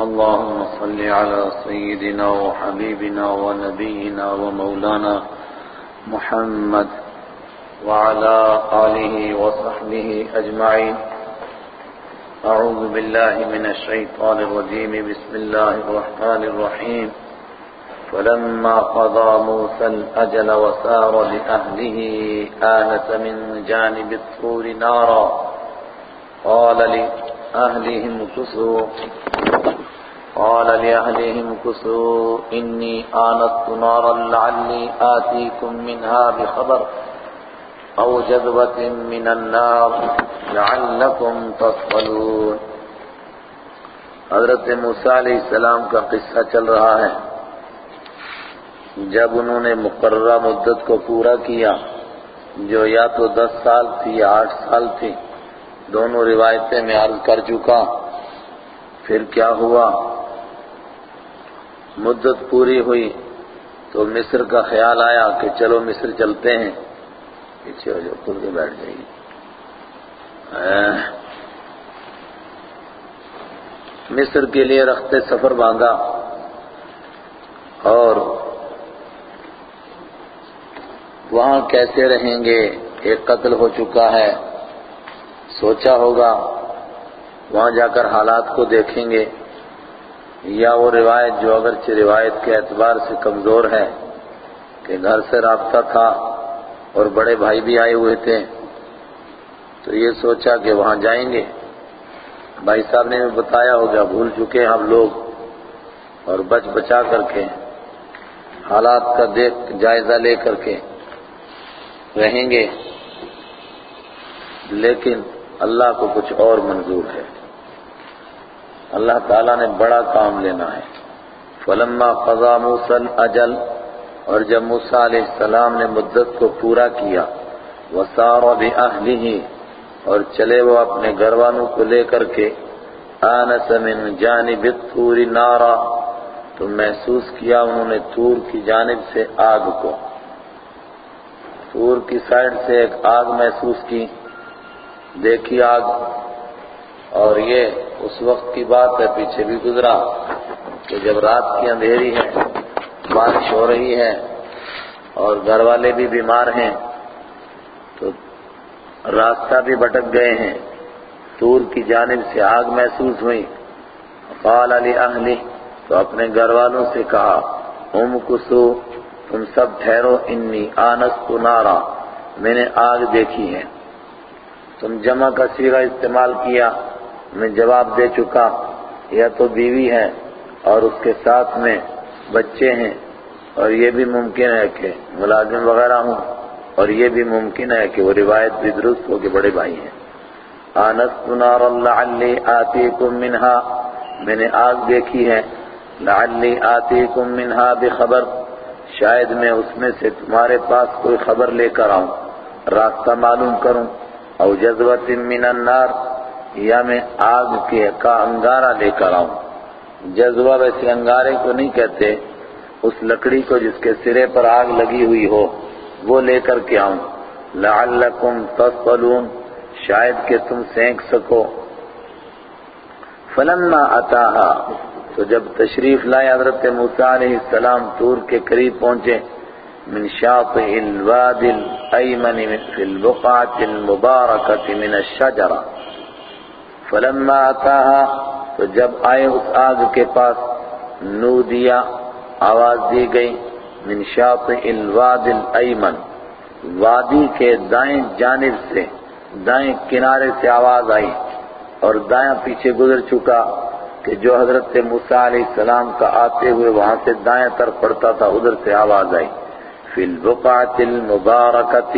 اللهم صل على سيدنا وحبيبنا ونبينا ومولانا محمد وعلى آله وصحبه أجمعين. أعوذ بالله من الشيطان الرجيم. بسم الله الرحمن الرحيم. فلما قضى موسى الأجل وسار لأهله آنس من جانب الطور نارا قال لأهلهم كسوا قال لأهلهم كسوا إني آنست نارا لعلي آتيكم منها بخبر أو جذبة من النار لعلكم تصطلون حضرت موسیٰ علیہ السلام کا قصہ چل رہا ہے۔ جب انہوں نے مقررہ مدت کو پورا کیا، جو یا تو دس سال تھی یا آٹھ سال تھی، دونوں روایتیں میں عرض کر چکا۔ پھر کیا ہوا؟ مدت پوری ہوئی تو مصر کا خیال آیا کہ چلو مصر چلتے ہیں۔ پیچھے ہو جاؤ کھل کے بیٹھ جائیے۔ مصر کے لیے رختے سفر باندھا اور وہاں کیسے رہیں گے؟ ایک قتل ہو چکا ہے۔ سوچا ہوگا۔ وہاں جا کر حالات کو دیکھیں گے۔ یا وہ روایت جو اگرچہ روایت کے اعتبار سے کمزور ہے کہ گھر سے رابطہ تھا اور بڑے بھائی بھی آئے ہوئے تھے، تو یہ سوچا کہ وہاں جائیں گے۔ بھائی صاحب نے بتایا ہوگا، بھول چکے ہم لوگ اور بچ بچا کر کے، حالات کا دیکھ، جائزہ لے کر کے رہیں گے۔ لیکن اللہ کو کچھ اور منظور ہے۔ اللہ تعالیٰ نے بڑا کام لینا ہے۔ فلما قضا موسل اجل اور جب موسیٰ علیہ السلام نے مدت کو پورا کیا، وسار بأہلہ اور چلے وہ اپنے گھر والوں کو لے کر کے، آنس من جانب الطور نارا، تو محسوس کیا انہوں نے تور کی جانب سے آگ کو۔ تور کی سائڈ سے ایک آگ محسوس کی۔ دیکھی آگ اور یہ اس وقت کی بات ہے، پیچھے بھی گزرا کہ جب رات کی اندھیری ہے، بارش ہو رہی ہے اور گھر والے بھی بیمار ہیں، تو راستہ بھی بھٹک گئے ہیں۔ تور کی جانب سے آگ محسوس ہوئی۔ قال علی اہلی، تو اپنے گھر والوں سے کہا ام کسو، تم سب ٹھہرو، انی آنست نارا، میں نے آگ دیکھی ہے۔ تم جمع کا سیرہ استعمال کیا۔ میں جواب دے چکا، یا تو بیوی ہے اور اس کے ساتھ میں بچے ہیں اور یہ بھی ممکن ہے کہ ملازم وغیرہ ہوں اور یہ بھی ممکن ہے کہ وہ روایت بھی درست ہو کہ بڑے بھائی ہیں۔ آنست نار لعلی آتیکم منہا، میں نے آگ دیکھی ہے، لعلی آتیکم منہا بخبر، شاید میں اس میں سے تمہارے پاس کوئی خبر لے کر آؤں، راستہ معلوم کروں، او جذبت من النار یا میں آگ کے کا انگارہ لے کر آؤں۔ جذبہ ویسے انگارے کو نہیں کہتے، اس لکڑی کو جس کے سرے پر آگ لگی ہوئی ہو، وہ لے کر کے آؤں۔ لعلکم تصلون شاید کہ تم سینک سکو۔ فلما اتاہا، تو جب تشریف لائے حضرت موسیٰ علیہ السلام تور کے قریب پہنچے، من شاطئ الواد الأيمن في البقعة المباركة من الشجرة فلما أتاها تو جب آئے اس آگ کے پاس، نو دیا، آواز دی گئی، من شاطئ الواد الأيمن وادی کے دائیں جانب سے، دائیں کنارے سے آواز آئی، اور دائیں پیچھے گزر چکا کہ جو حضرت موسیٰ علیہ السلام کا آتے ہوئے وہاں سے دائیں طرف پڑتا تھا، ادھر سے آواز آئی۔ فی البقعۃ المبارکۃ،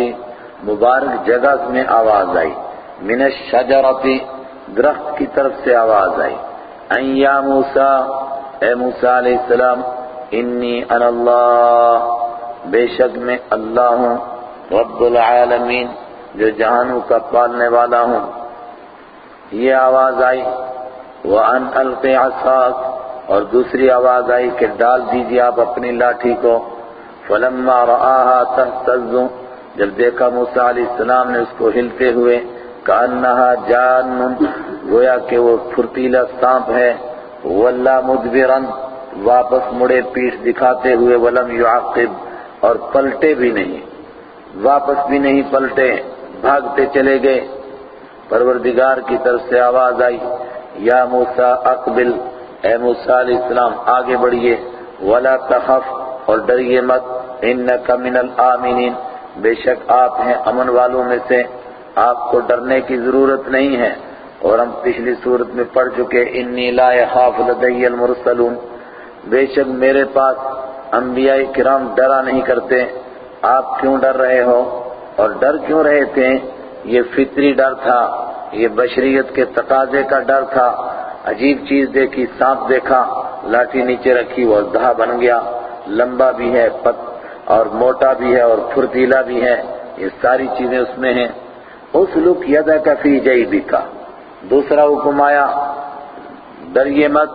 مبارک جگہ میں آواز آئی۔ من الشجرۃ درخت کی طرف سے آواز آئی۔ ان یا موسیٰ، اے موسیٰ علیہ السلام، انی انا اللہ، بے شک میں اللہ ہوں، رب العالمین، جو جہانوں کا پالنے والا ہوں۔ یہ آواز آئی وَأَنْ أَلْقِ عَصَاكَ اور دوسری آواز آئی کہ ڈال دیجیے آپ اپنی لاٹھی کو۔ فَلَمَّا رَآهَا تَهْتَزُّ جب دیکھا موسیٰ علیہ السلام نے اس کو ہلتے ہوئے كَأَنَّهَا جَانٌ گویا کہ وہ پھرتیلا سانپ ہے۔ واللہ مدبرن واپس مڑے پیٹھ دکھاتے ہوئے ولم یعقب اور پلٹے بھی نہیں۔ واپس بھی نہیں پلٹے، بھاگتے چلے گئے۔ پروردگار کی طرف سے آواز آئی، یا موسیٰ اقبل، اے موسیٰ علیہ السلام، آگے بڑھئے ولا تخف، اور ڈریے مت انکا من الآمنین بے شک آپ ہیں امن والوں میں سے۔ آپ کو ڈرنے کی ضرورت نہیں ہے۔ اور ہم پچھلی صورت میں پڑھ چکے، انی لا يخاف لدی المرسلون بے شک میرے پاس انبیاء کرام ڈرا نہیں کرتے۔ آپ کیوں ڈر رہے ہو؟ اور ڈر کیوں رہے تھے؟ یہ فطری ڈر تھا۔ یہ بشریت کے تقاضے کا ڈر تھا۔ عجیب چیز دیکھی، سانپ دیکھا، لاٹھی نیچے رکھی، وہ دہا بن گیا۔ لمبا بھی ہے، پت اور موٹا بھی ہے اور پھرتیلا بھی ہے۔ یہ ساری چیزیں اس میں ہیں۔ اس لک یدا کا فی جئی دوسرا حکم آیا ڈریے مت،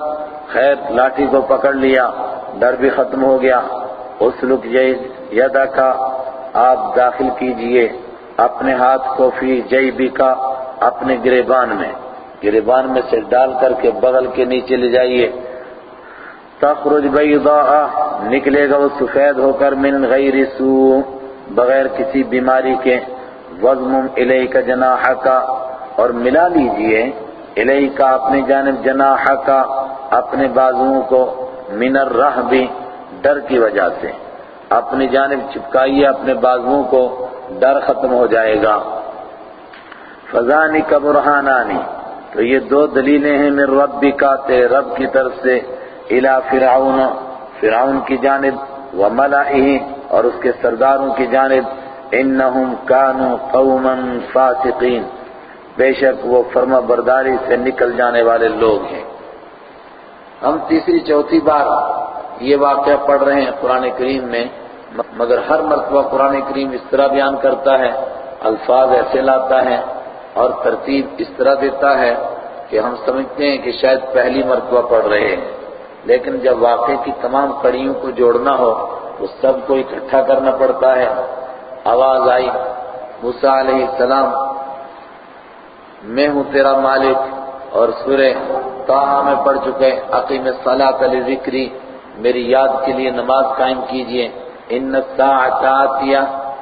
خیر، لاٹھی کو پکڑ لیا، ڈر بھی ختم ہو گیا۔ اس لک یدا کا، آپ داخل کیجیے، اپنے ہاتھ کو فی جئی بھی اپنے گریبان میں۔ گریبان میں سے ڈال کر کے بغل کے نیچے لے جائیے۔ تخرج بیضاء نکلے گا وہ سفید ہو کر من غیر سو بغیر کسی بیماری کے۔ وضمم الیک جناح کا اور ملا لیجیے الیہ کا اپنی جانب جناح کا اپنے بازوؤں کو من الرحب، ڈر کی وجہ سے۔ اپنی جانب چپکائیے اپنے بازوؤں کو ڈر ختم ہو جائے گا۔ فضانی کا برہانانی تو یہ دو دلیلیں ہیں میرے رب کا تیرے رب کی طرف سے، الى فرعون فرعون کی جانب وملائه اور اس کے سرداروں کی جانب۔ انہم كانوا قوما فاسقین۔ بے شک وہ فرما برداری سے نکل جانے والے لوگ ہیں۔ ہم تیسری چوتھی بار یہ واقعہ پڑھ رہے ہیں قرآن کریم میں، مگر ہر مرتبہ قرآن کریم اس طرح بیان کرتا ہے، الفاظ ایسے لاتا ہے اور ترتیب اس طرح دیتا ہے کہ ہم سمجھتے ہیں کہ شاید پہلی مرتبہ پڑھ رہے ہیں۔ لیکن جب واقعے کی تمام کڑیوں کو جوڑنا ہو، تو سب کو اکٹھا کرنا پڑتا ہے۔ آواز آئی، موسیٰ علیہ السلام، میں ہوں تیرا مالک اور سورہ تاہا میں پڑھ چکے عقیم صلاة علی ذکری میری یاد کے لیے نماز قائم کیجیے۔ ان الساعة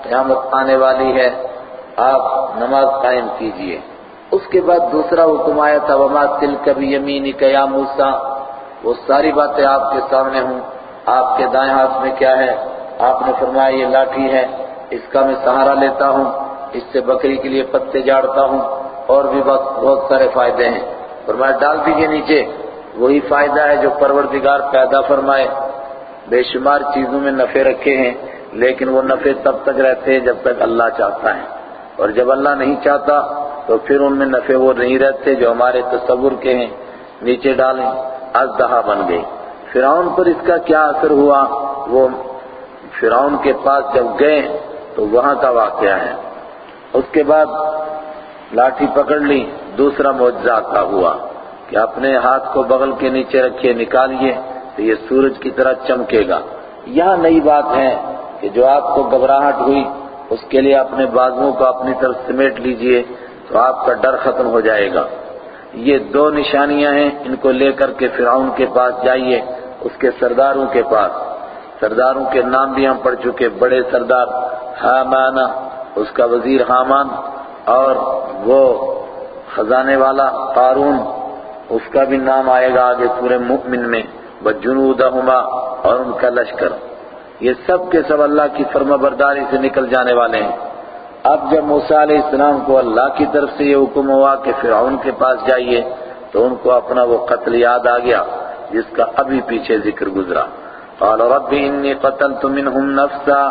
قیامت آنے والی ہے، آپ نماز قائم کیجیے۔ اس کے بعد دوسرا حکم آیا تھا، وما تلک بیمینک یا موسیٰ، وہ ساری باتیں آپ کے سامنے ہوں۔ آپ کے دائیں ہاتھ میں کیا ہے؟ آپ نے فرمایا یہ لاٹھی ہے۔ اس کا میں سہارا لیتا ہوں، اس سے بکری کے لیے پتے جاڑتا ہوں، اور بھی بہت سارے فائدے ہیں۔ فرمایا، ڈال دیجیے نیچے۔ وہی فائدہ ہے جو پروردگار پیدا فرمائے۔ بے شمار چیزوں میں نفع رکھے ہیں، لیکن وہ نفع تب تک رہتے ہیں جب تک اللہ چاہتا ہے۔ اور جب اللہ نہیں چاہتا، تو پھر ان میں نفع وہ نہیں رہتے جو ہمارے تصور کے ہیں۔ نیچے ڈالیں ازدہا بن گئی فرعون پر اس کا کیا اثر ہوا؟ وہ فرعون کے پاس جب گئے تو وہاں کا واقعہ ہے۔ اس کے بعد لاٹھی پکڑ لی، دوسرا معجزہ کا ہوا کہ اپنے ہاتھ کو بغل کے نیچے رکھے نکالیے تو یہ سورج کی طرح چمکے گا۔ یہاں نئی بات ہے کہ جو آپ کو گھبراہٹ ہوئی، اس کے لیے اپنے بازوؤں کو اپنی طرف سمیٹ لیجیے تو آپ کا ڈر ختم ہو جائے گا۔ یہ دو نشانیاں ہیں، ان کو لے کر کے فرعون کے پاس جائیے، اس کے سرداروں کے پاس۔ سرداروں کے نام بھی ہم پڑھ چکے، بڑے سردار حامان، اس کا وزیر حامان، اور وہ خزانے والا قارون، اس کا بھی نام آئے گا آگے پورے مؤمن میں بجنودہما اور ان کا لشکر۔ یہ سب کے سب اللہ کی فرما برداری سے نکل جانے والے ہیں۔ اب جب موسیٰ علیہ السلام کو اللہ کی طرف سے یہ حکم ہوا کہ فرعون کے پاس جائیے، تو ان کو اپنا وہ قتل یاد آ گیا، جس کا ابھی پیچھے ذکر گزرا۔ قال رب انی قتلت منہم نفسا۔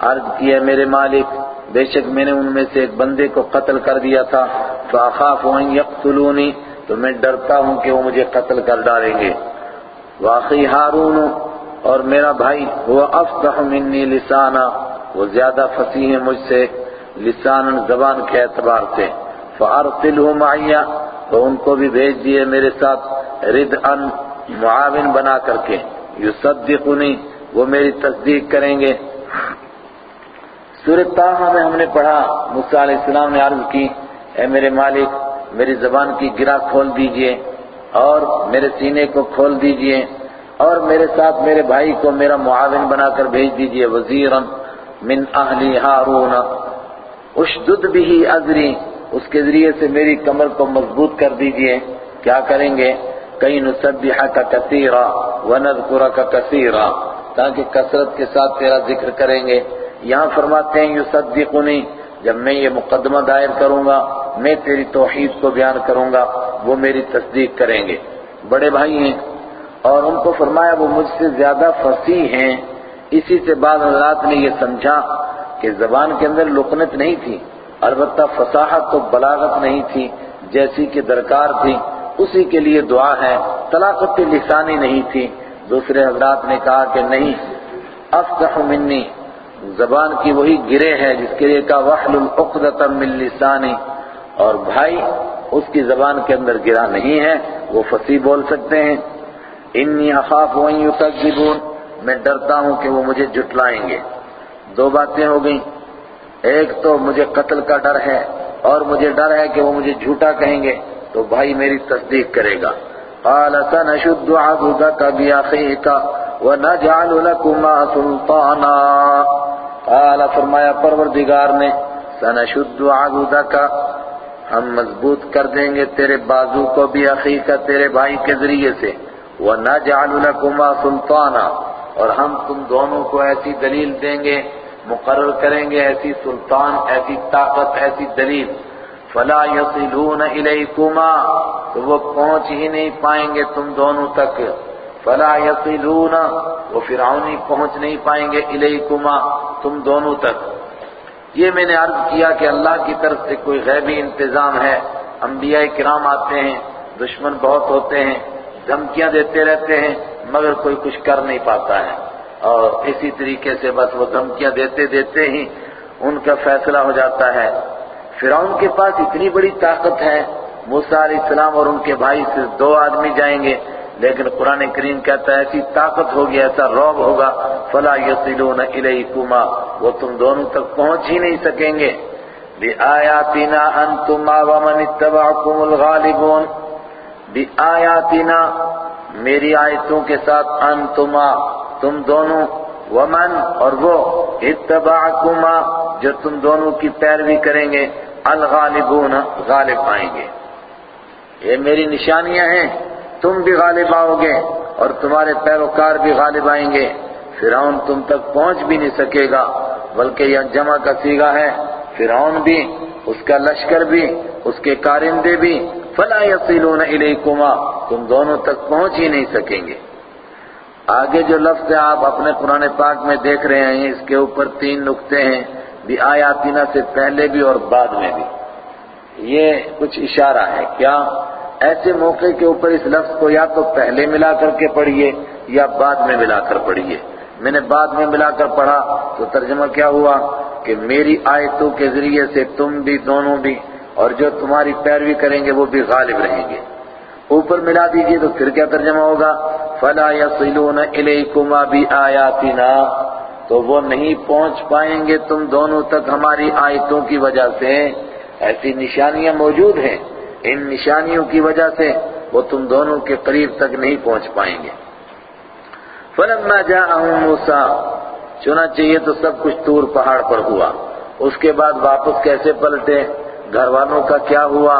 عرض کیا میرے مالک، بے شک میں نے ان میں سے ایک بندے کو قتل کر دیا تھا۔ فاخاف ان یقتلونی، تو میں ڈرتا ہوں کہ وہ مجھے قتل کر ڈالیں گے۔ واقعی ہارون، اور میرا بھائی وہ افصح منی لسانا۔ وہ زیادہ فصیح ہے مجھ سے، لسان زبان کے اعتبار سے۔ فارسلہ معیہ تو ان کو بھی بھیج دیے میرے ساتھ، رد ان معاون بنا کر کے۔ یصدقنی وہ میری تصدیق کریں گے۔ سورہ تاہا میں ہم نے پڑھا، موسیٰ علیہ السلام نے عرض کی، اے میرے مالک، میری زبان کی گرا کھول دیجیے، اور میرے سینے کو کھول دیجیے، اور میرے ساتھ میرے بھائی کو میرا معاون بنا کر بھیج دیجیے، وزیرا من اہلی ہارون۔ اشدد بھی ازری، اس کے ذریعے سے میری کمر کو مضبوط کر دیجیے۔ کیا کریں گے؟ کئی نسبحہ کا کثیرا ونذکرہ کا کثیرا، تاکہ کثرت کے ساتھ تیرا ذکر کریں گے۔ یہاں فرماتے ہیں، یصدقنی، جب میں یہ مقدمہ دائر کروں گا، میں تیری توحید کو بیان کروں گا، وہ میری تصدیق کریں گے۔ بڑے بھائی ہیں، اور ان کو فرمایا، وہ مجھ سے زیادہ فصیح ہیں۔ اسی سے بعض حضرات نے یہ سمجھا کہ زبان کے اندر لقنت نہیں تھی، البتہ فصاحت تو بلاغت نہیں تھی، جیسی کہ درکار تھی۔ اسی کے لیے دعا ہے۔ طلاقت لسانی نہیں تھی۔ دوسرے حضرات نے کہا کہ نہیں افصح منی۔ زبان کی وہی گرے ہے جس کے لیے کہا، وحل العقدۃ من لسانی۔ اور بھائی، اس کی زبان کے اندر گرا نہیں ہے، وہ فصیح بول سکتے ہیں۔ انی اخاف وان یکذبون۔ میں ڈرتا ہوں کہ وہ مجھے جھٹلائیں گے۔ دو باتیں ہو گئیں۔ ایک تو مجھے قتل کا ڈر ہے اور مجھے ڈر ہے کہ وہ مجھے جھوٹا کہیں گے۔ تو بھائی میری تصدیق کرے گا۔ قال، سنشد عضدك بأخيك ونجعل لكما سلطانا۔ قال، فرمایا، پروردگار نے، سنشد عضدك ہم مضبوط کر دیں گے تیرے بازو کو بھی کا تیرے بھائی کے ذریعے سے۔ وَنَجْعَلُ لَكُمَا سُلْطَانًا۔ اور ہم تم دونوں کو ایسی دلیل دیں گے، مقرر کریں گے، ایسی سلطان، ایسی طاقت، ایسی دلیل۔ فلا يصلون الیکما، تو وہ پہنچ ہی نہیں پائیں گے تم دونوں تک۔ فلا يصلون وہ فرعونی پہنچ نہیں پائیں گے الیکما، تم دونوں تک۔ یہ میں نے عرض کیا کہ اللہ کی طرف سے کوئی غیبی انتظام ہے۔ انبیاء کرام آتے ہیں، دشمن بہت ہوتے ہیں، دھمکیاں دیتے رہتے ہیں، مگر کوئی کچھ کر نہیں پاتا ہے۔ اور اسی طریقے سے بس وہ دھمکیاں دیتے دیتے ہی ان کا فیصلہ ہو جاتا ہے۔ فرعون کے پاس اتنی بڑی طاقت ہے، موسیٰ علیہ السلام اور ان کے بھائی صرف دو آدمی جائیں گے، لیکن قرآن کریم کہتا ہے، ایسی طاقت ہوگی، ایسا روب ہوگا، فلا یصلون الیکما وہ تم دونوں تک پہنچ ہی نہیں سکیں گے۔ بِآیاتنا انتما ومن اتبعکم الغالبون۔ بِآیاتنا، میری آیتوں کے ساتھ انتما تم دونوں، ومن اور وہ اتبعکما جو تم دونوں کی پیروی کریں گے۔ الغالبون غالب آئیں گے۔ یہ میری نشانیاں ہیں۔ تم بھی غالب آؤ گے اور تمہارے پیروکار بھی غالب آئیں گے۔ فرعون تم تک پہنچ بھی نہیں سکے گا، بلکہ یہ جمع کا سیگا ہے۔ فرعون بھی، اس کا لشکر بھی، اس کے کارندے بھی۔ فلا یصلون الیکما، تم دونوں تک پہنچ ہی نہیں سکیں گے۔ آگے جو لفظ آپ اپنے قرآن پاک میں دیکھ رہے ہیں، اس کے اوپر تین نقطے ہیں۔ بھی آیاتینا سے پہلے بھی اور بعد میں بھی۔ یہ کچھ اشارہ ہے۔ کیا ایسے موقع کے اوپر اس لفظ کو یا تو پہلے ملا کر کے پڑھیے یا بعد میں ملا کر پڑھیے۔ میں نے بعد میں ملا کر پڑھا تو ترجمہ کیا ہوا کہ میری آیتوں کے ذریعے سے تم بھی، دونوں بھی اور جو تمہاری پیروی کریں گے وہ بھی غالب رہیں گے۔ اوپر ملا دیجیے تو پھر کیا ترجمہ ہوگا؟ فلا يصلون الیکما بآیاتنا تو وہ نہیں پہنچ پائیں گے تم دونوں تک ہماری آیتوں کی وجہ سے۔ ایسی نشانیاں موجود ہیں۔ ان نشانیوں کی وجہ سے وہ تم دونوں کے قریب تک نہیں پہنچ پائیں گے۔ فلما جاءهم موسیٰ، چنانچہ یہ تو سب کچھ تور پہاڑ پر ہوا۔ اس کے بعد واپس کیسے پلٹے؟ گھر والوں کا کیا ہوا؟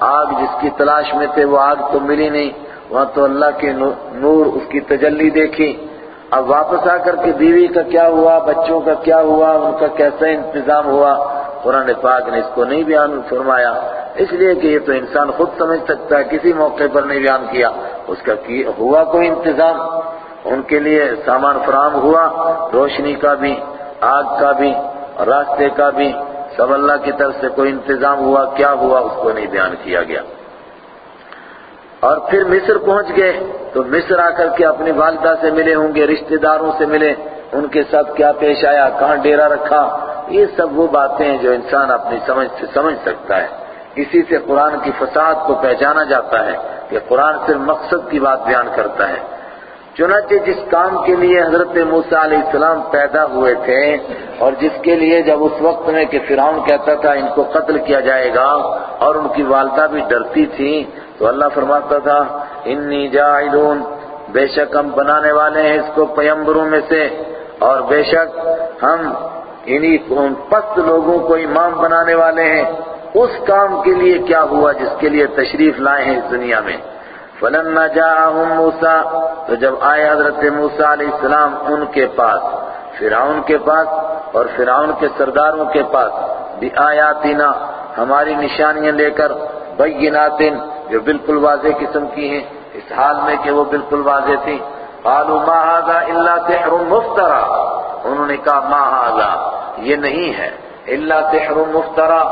آگ جس کی تلاش میں تھے وہ آگ تو ملی نہیں۔ وہاں تو اللہ کے نور اس کی تجلی دیکھی۔ اب واپس آ کر کے بیوی کا کیا ہوا، بچوں کا کیا ہوا، ان کا کیسا انتظام ہوا، قرآن پاک نے اس کو نہیں بیان فرمایا۔ اس لیے کہ یہ تو انسان خود سمجھ سکتا ہے، کسی موقع پر نہیں بیان کیا۔ اس کا ہوا کوئی انتظام؟ ان کے لیے سامان فراہم ہوا، روشنی کا بھی، آگ کا بھی، راستے کا بھی، سب اللہ کی طرف سے کوئی انتظام ہوا، کیا ہوا، اس کو نہیں بیان کیا گیا۔ اور پھر مصر پہنچ گئے تو مصر آ کر کے اپنی والدہ سے ملے ہوں گے، رشتہ داروں سے ملے۔ ان کے ساتھ کیا پیش آیا، کہاں ڈیرا رکھا؟ یہ سب وہ باتیں ہیں جو انسان اپنی سمجھ سے سمجھ سکتا ہے۔ اسی سے قرآن کی فساد کو پہچانا جاتا ہے کہ قرآن صرف مقصد کی بات بیان کرتا ہے۔ چنانچہ جس کام کے لیے حضرت موسیٰ علیہ السلام پیدا ہوئے تھے اور جس کے لیے جب اس وقت میں کہ فرعون کہتا تھا ان کو قتل کیا جائے گا اور ان کی والدہ بھی ڈرتی تھی، تو اللہ فرماتا تھا، انی جاعلون، بے شک ہم بنانے والے ہیں اس کو پیمبروں میں سے۔ اور بے شک ہم انہی پست لوگوں کو امام بنانے والے ہیں۔ اس کام کے لیے کیا ہوا جس کے لیے تشریف لائے ہیں اس دنیا میں؟ فلما جاءهم موسیٰ، تو جب آئے حضرت موسیٰ علیہ السلام ان کے پاس، فرعون کے پاس اور فرعون کے سرداروں کے پاس بھی آیاتنا، ہماری نشانیاں لے کر بینات جو بالکل واضح قسم کی ہیں، اس حال میں کہ وہ بالکل واضح تھی قالوا ما هذا الا سحر مفترا۔ انہوں نے کہا، ما هذا؟ یہ نہیں ہے۔ الا سحر مفترا،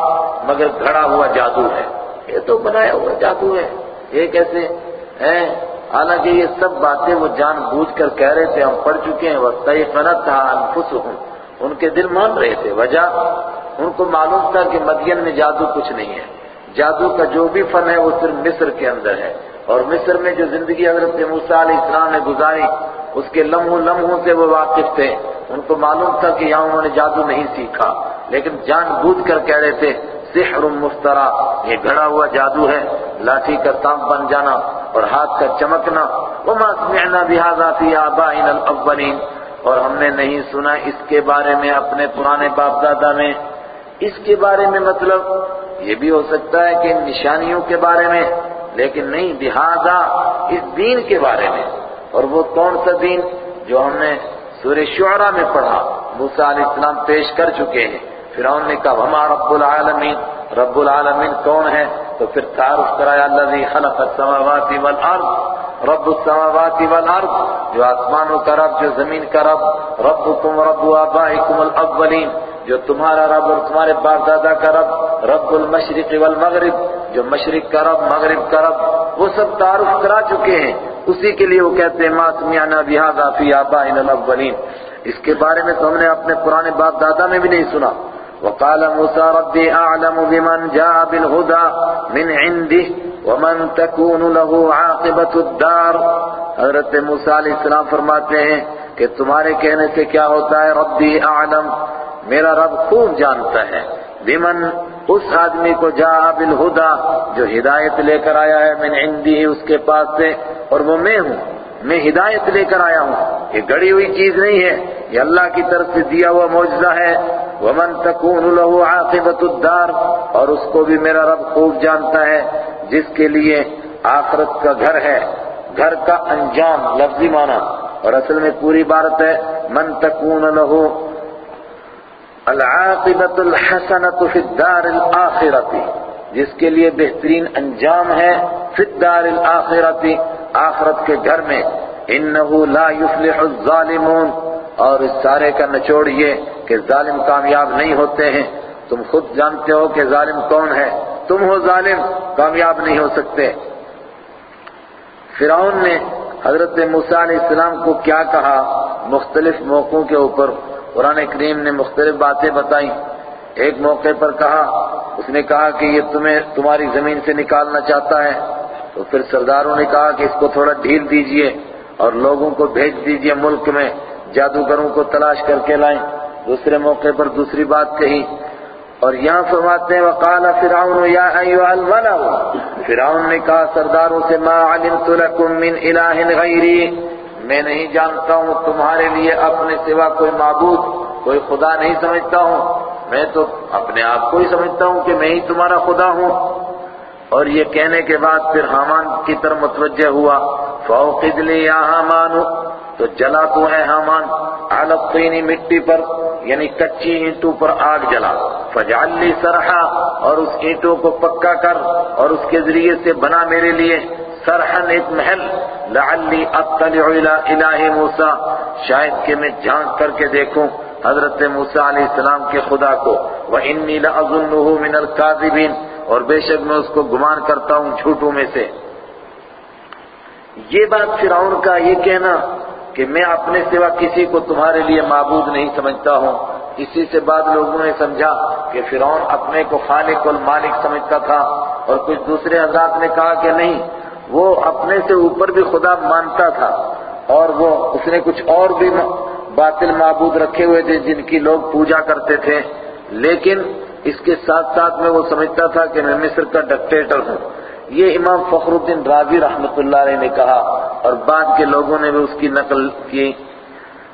مگر گھڑا ہوا جادو ہے۔ یہ تو بنایا ہوا جادو ہے۔ یہ کیسے؟ ہیں۔ حالانکہ یہ سب باتیں وہ جان بوجھ کر کہہ رہے تھے، ہم پڑھ چکے ہیں۔ وَسْتَيْقَنَتْ أَنفُسُهُمْ۔ ان کے دل مان رہے تھے۔ وجہ؟ ان کو معلوم تھا کہ مدین میں جادو کچھ نہیں ہے۔ جادو کا جو بھی فن ہے وہ صرف مصر کے اندر ہے۔ اور مصر میں جو زندگی حضرت موسیٰ علیہ السلام نے گزاری، اس کے لمحوں لمحوں سے وہ واقف تھے۔ ان کو معلوم تھا کہ یہاں انہوں نے جادو نہیں سیکھا۔ لیکن جان بوجھ کر کہہ رہے تھے سحر مفترا، یہ گھڑا ہوا جادو ہے۔ لاٹھی کا سانپ بن جانا اور ہاتھ کا چمکنا۔ وما سمعنا بهذا في آبائنا الاولین اور ہم نے نہیں سنا اس کے بارے میں اپنے پرانے باپ دادا میں۔ اس کے بارے میں مطلب یہ بھی ہو سکتا ہے کہ نشانیوں کے بارے میں، لیکن نہیں لہذا اس دین کے بارے میں۔ اور وہ کون سا دین جو ہم نے سورہ شعراء میں پڑھا، موسیٰ علیہ السلام پیش کر چکے ہیں۔ فرعون نے کہا ہما رب العالمین؟ رب العالمین کون ہے؟ تو پھر تعارف کرایا اللہ خلق السماوات والارض. رب السماوات والارض، جو آسمانوں کا رب، جو زمین کا رب، ربکم رب آبائکم الاولین، جو تمہارا رب اور تمہارے باپ دادا کا رب رب المشرق والمغرب، جو مشرق کا رب، مغرب کا رب، وہ سب تعارف کرا چکے ہیں۔ اسی کے لیے وہ کہتے ہیں، ما سمعنا بهذا في آبائنا الاولین. اس کے بارے میں تو ہم نے اپنے پرانے باپ دادا میں بھی نہیں سنا۔ وقال موسى ربي اعلم بمن جاء بالهدى من عنده ومن تكون له عاقبة الدار حضرت موسیٰ علیہ السلام فرماتے ہیں کہ تمہارے کہنے سے کیا ہوتا ہے؟ ربی اعلم، میرا رب خوب جانتا ہے۔ بمن، اس آدمی کو جا بالہدا جو ہدایت لے کر آیا ہے من عندی اس کے پاس سے، اور وہ میں ہوں۔ میں ہدایت لے کر آیا ہوں۔ یہ گڑی ہوئی چیز نہیں ہے۔ یہ اللہ کی طرف سے دیا ہوا معجزہ ہے۔ ومن تکون له عاقبت الدار اور اس کو بھی میرا رب خوب جانتا ہے، جس کے لیے آخرت کا گھر ہے۔ گھر کا انجام، لفظی معنی۔ اور اصل میں پوری بارت ہے، من تکون له العاقبت الحسنت فی الدار الاخرتی جس کے لیے بہترین انجام ہے فی الدار الاخرتی آخرت کے گھر میں۔ انہو لا یفلح الظالمون۔ اور اس سارے کا نچوڑ یہ کہ ظالم کامیاب نہیں ہوتے ہیں۔ تم خود جانتے ہو کہ ظالم کون ہے۔ تم ہو ظالم، کامیاب نہیں ہو سکتے۔ فرعون نے حضرت موسیٰ علیہ السلام کو کیا کہا مختلف موقعوں کے اوپر۔ قرآن کریم نے مختلف باتیں بتائیں۔ ایک موقع پر کہا، اس نے کہا کہ یہ تمہیں تمہاری زمین سے نکالنا چاہتا ہے۔ تو پھر سرداروں نے کہا کہ اس کو تھوڑا ڈھیل دیجیے اور لوگوں کو بھیج دیجیے ملک میں۔ جادوگروں کو تلاش کر کے لائیں۔ دوسرے موقع پر دوسری بات کہی۔ اور یہاں فرماتے ہیں، وقال فرعون یا ایوہ الملو فرعون نے کہا، سرداروں سے، ما علمت لکم من الہ غیری میں نہیں جانتا ہوں، تمہارے لیے اپنے سوا کوئی معبود، کوئی خدا نہیں سمجھتا ہوں۔ میں تو اپنے آپ کو ہی سمجھتا ہوں کہ میں ہی تمہارا خدا ہوں۔ اور یہ کہنے کے بعد پھر حامان کی طرف متوجہ ہوا فوقد لی یا حامان تو جلا تو ہے حامان علق مٹی پر یعنی کچی اینٹوں پر آگ جلا۔ فجعل لی سرحا، اور اس اینٹوں کو پکا کر، اور اس کے ذریعے سے بنا میرے لیے سرحن ایک محل۔ لعلی اطلع الى الہ موسیٰ۔ شاید کہ میں جھانک کر کے دیکھوں حضرت موسیٰ علیہ السلام کے خدا کو۔ وَإِنِّي لَأَظُنُّهُ مِنَ الْكَاذِبِينَ۔ اور بے شک میں اس کو گمان کرتا ہوں جھوٹوں میں سے۔ یہ بات فرعون کا یہ کہنا کہ میں اپنے سوا کسی کو تمہارے لیے معبود نہیں سمجھتا ہوں۔ اسی سے بعد لوگوں نے سمجھا کہ فرعون اپنے کو خالق والمالک سمجھتا تھا اور کچھ دوسرے حضرات نے کہا کہ نہیں، وہ اپنے سے اوپر بھی خدا مانتا تھا اور وہ اس نے کچھ اور بھی باطل معبود رکھے ہوئے تھے جن کی لوگ پوجا کرتے تھے۔ لیکن اس کے ساتھ ساتھ میں وہ سمجھتا تھا کہ میں مصر کا ڈکٹیٹر ہوں۔ یہ امام فخر الدین رازی رحمۃ اللہ علیہ نے کہا اور بعد کے لوگوں نے بھی اس کی نقل کی۔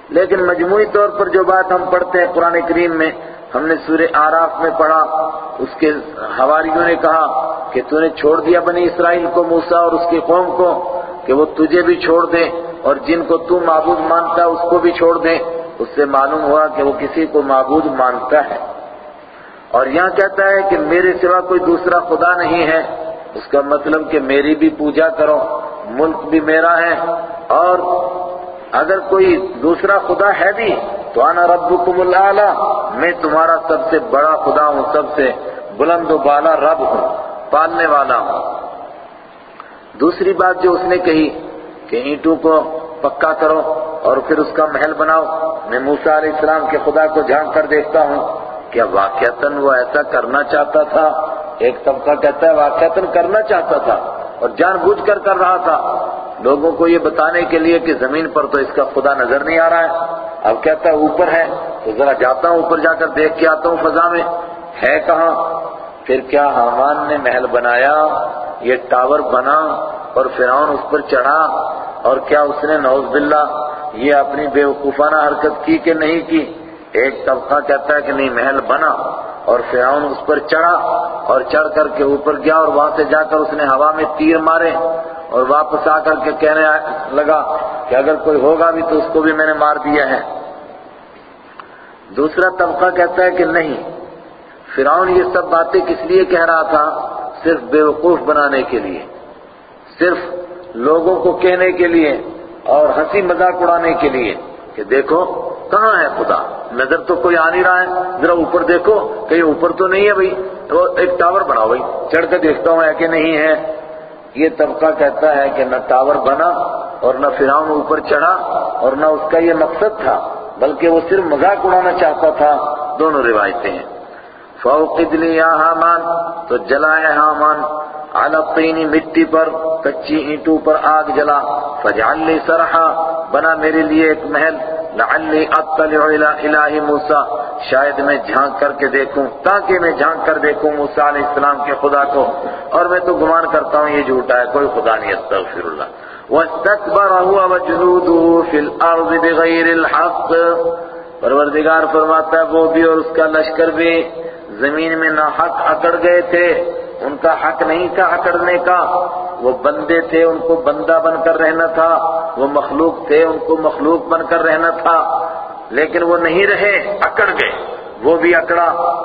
لیکن مجموعی طور پر جو بات ہم پڑھتے ہیں قرآن کریم میں، ہم نے سورہ آراف میں پڑھا، اس کے حواریوں نے کہا کہ تو نے چھوڑ دیا بنی اسرائیل کو، موسیٰ اور اس کی قوم کو، کہ وہ تجھے بھی چھوڑ دیں اور جن کو تو معبود مانتا اس کو بھی چھوڑ دیں۔ اس سے معلوم ہوا کہ وہ کسی کو معبود مانتا ہے۔ اور یہاں کہتا ہے کہ میرے سوا کوئی دوسرا خدا نہیں ہے۔ اس کا مطلب کہ میری بھی پوجا کرو، ملک بھی میرا ہے، اور اگر کوئی دوسرا خدا ہے بھی، تو آنا ربکم العالی میں تمہارا سب سے بڑا خدا ہوں، سب سے بلند و بالا رب ہوں، پالنے والا ہوں۔ دوسری بات جو اس نے کہی کہ اینٹوں کو پکا کرو اور پھر اس کا محل بناؤ، میں موسیٰ علیہ السلام کے خدا کو جھانک کر دیکھتا ہوں کیا واقعتاً وہ ایسا کرنا چاہتا تھا ایک طبقہ کہتا ہے واقعتاً کرنا چاہتا تھا اور جان بوجھ کر کر رہا تھا۔ لوگوں کو یہ بتانے کے لیے کہ زمین پر تو اس کا خدا نظر نہیں آ رہا ہے۔ اب کہتا ہے، اوپر ہے۔ تو ذرا جاتا ہوں، اوپر جا کر دیکھ کے آتا ہوں فضا میں۔ ہے کہاں؟ پھر کیا حامان نے محل بنایا؟ یہ ٹاور بنا اور فرعون اس پر چڑھا۔ اور کیا اس نے نوز باللہ یہ اپنی بے وقوفانہ حرکت کی کہ نہیں کی؟ ایک طبقہ کہتا ہے کہ نہیں، محل بنا اور فرعون اس پر چڑھا۔ اور چڑھ کر کے اوپر گیا اور وہاں سے جا کر اس نے ہوا میں تیر مارے اور واپس آ کر کے کہنے لگا کہ اگر کوئی ہوگا بھی تو اس کو بھی میں نے مار دیا ہے۔ دوسرا طبقہ کہتا ہے کہ نہیں، فرعون یہ سب باتیں کس لیے کہہ رہا تھا؟ صرف بیوقوف بنانے کے لیے، صرف لوگوں کو کہنے کے لیے اور ہنسی مذاق اڑانے کے لیے کہ دیکھو کہاں ہے خدا؟ نظر تو کوئی آ نہیں رہا ہے، ذرا اوپر دیکھو کہیں اوپر تو نہیں ہے بھائی۔ تو ایک ٹاور بناؤ بھائی۔ چڑھ کے دیکھتا ہوں ہے کہ نہیں ہے۔ یہ طبقہ کہتا ہے کہ نہ ٹاور بنا اور نہ فرعون اوپر چڑھا اور نہ اس کا یہ مقصد تھا، بلکہ وہ صرف مذاق اڑانا چاہتا تھا۔ دونوں روایتیں ہیں۔ فوقد لی یا حامان، تو جلائے حامان۔ علی مٹی پر، کچی اینٹوں پر آگ جلا۔ فجعل لی سرحا، بنا میرے لیے ایک محل۔ لعلی اطلع الى الہ موسیٰ۔ شاید میں جھانک کر کے دیکھوں۔ تاکہ میں جھانک کر دیکھوں موسیٰ علیہ السلام کے خدا کو۔ اور میں تو گمان کرتا ہوں یہ جھوٹا ہے، کوئی خدا نہیں، استغفر اللہ۔ واستكبر هو وجنوده في الارض بغیر الحق۔ پروردگار فرماتا ہے، وہ بھی اور اس کا لشکر بھی زمین میں ناحق اکڑ گئے تھے۔ ان کا حق نہیں تھا اکڑنے کا۔ وہ بندے تھے، ان کو بندہ بن کر رہنا تھا۔ وہ مخلوق تھے، ان کو مخلوق بن کر رہنا تھا۔ لیکن وہ نہیں رہے، اکڑ گئے۔ وہ بھی اکڑا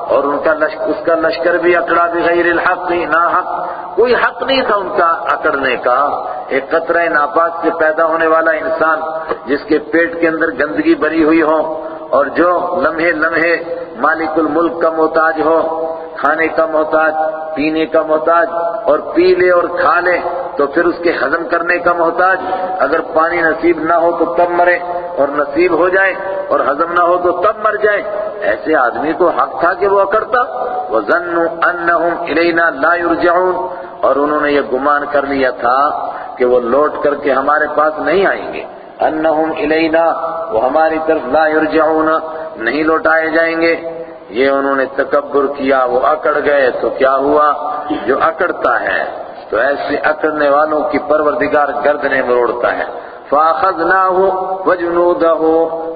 اور ان کا لشکر اس کا لشکر بھی اکڑا بغیر الحق نہیں نا حق۔ کوئی حق نہیں تھا ان کا اکڑنے کا۔ ایک قطرہ ناپاک سے پیدا ہونے والا انسان، جس کے پیٹ کے اندر گندگی بری ہوئی ہو اور جو لمحے لمحے مالک الملک کا محتاج ہو کھانے کا محتاج، پینے کا محتاج اور پی لے اور کھا لے تو پھر اس کے ہضم کرنے کا محتاج۔ اگر پانی نصیب نہ ہو تو تب مرے اور نصیب ہو جائے اور ہضم نہ ہو تو تب مر جائے۔ ایسے آدمی کو حق تھا کہ وہ اکڑتا وَظَنُّوا أَنَّهُمْ إِلَيْنَا لَا يُرْجَعُونَ۔ اور انہوں نے یہ گمان کر لیا تھا کہ وہ لوٹ کر کے ہمارے پاس نہیں آئیں گے۔ انہم الینا وہ ہماری طرف لا یرجعون نہیں لوٹائے جائیں گے۔ یہ انہوں نے تکبر کیا، وہ اکڑ گئے، تو کیا ہوا؟ جو اکڑتا ہے، تو ایسے اکڑنے والوں کی پروردگار گردنے مروڑتا ہے۔ فَأَخَذْنَاهُ وَجُنُودَهُ،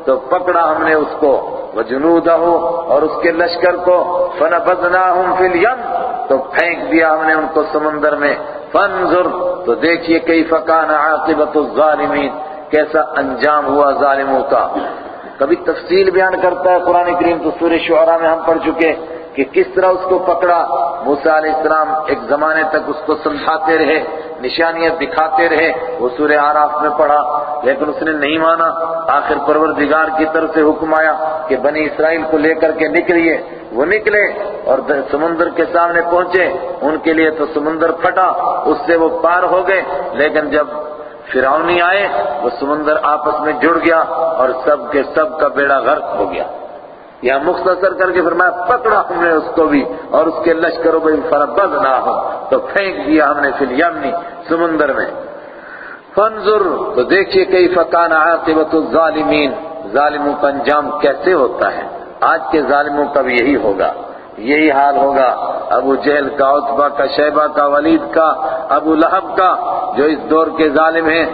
تو پکڑا ہم نے اس کو۔ وَجُنُودَهُ اور اس کے لشکر کو۔ فَنَبَذْنَاهُمْ فِي الْيَمْ، تو پھینک دیا ہم نے ان کو سمندر میں۔ فَانْظُرْ، تو دیکھئے كَيْفَ كَانَ عَاقِبَةُ الظَّالِمِينَ کیسا انجام ہوا ظالموں کا۔ کبھی تفصیل بیان کرتا ہے قرآن کریم تو سورہ شعراء میں ہم پڑھ چکے کہ کس طرح اس کو پکڑا۔ موسیٰ علیہ السلام ایک زمانے تک اس کو سمجھاتے رہے، نشانیاں دکھاتے رہے، وہ سورہ آراف میں پڑھا۔ لیکن اس نے نہیں مانا۔ آخر پروردگار کی طرف سے حکم آیا کہ بنی اسرائیل کو لے کر کے نکلیے۔ وہ نکلے اور سمندر کے سامنے پہنچے۔ ان کے لیے تو سمندر پھٹا، اس سے وہ پار ہو گئے۔ لیکن جب فرعونی آئے، وہ سمندر آپس میں جڑ گیا اور سب کے سب کا بیڑا غرق ہو گیا۔ یہاں مختصر کر کے فرمایا، پکڑا ہم نے اس کو بھی اور اس کے لشکروں میں فربد نہ ہو تو پھینک دیا ہم نے فی الیمنی سمندر میں۔ فانظر، تو دیکھیے کئی فکان عاقبت الظالمین۔ ظالموں کا انجام کیسے ہوتا ہے؟ آج کے ظالموں کا بھی یہی ہوگا۔ یہی حال ہوگا ابو جہل کا عطبہ کا، شیبہ کا، ولید کا، ابو لہب کا، جو اس دور کے ظالم ہیں۔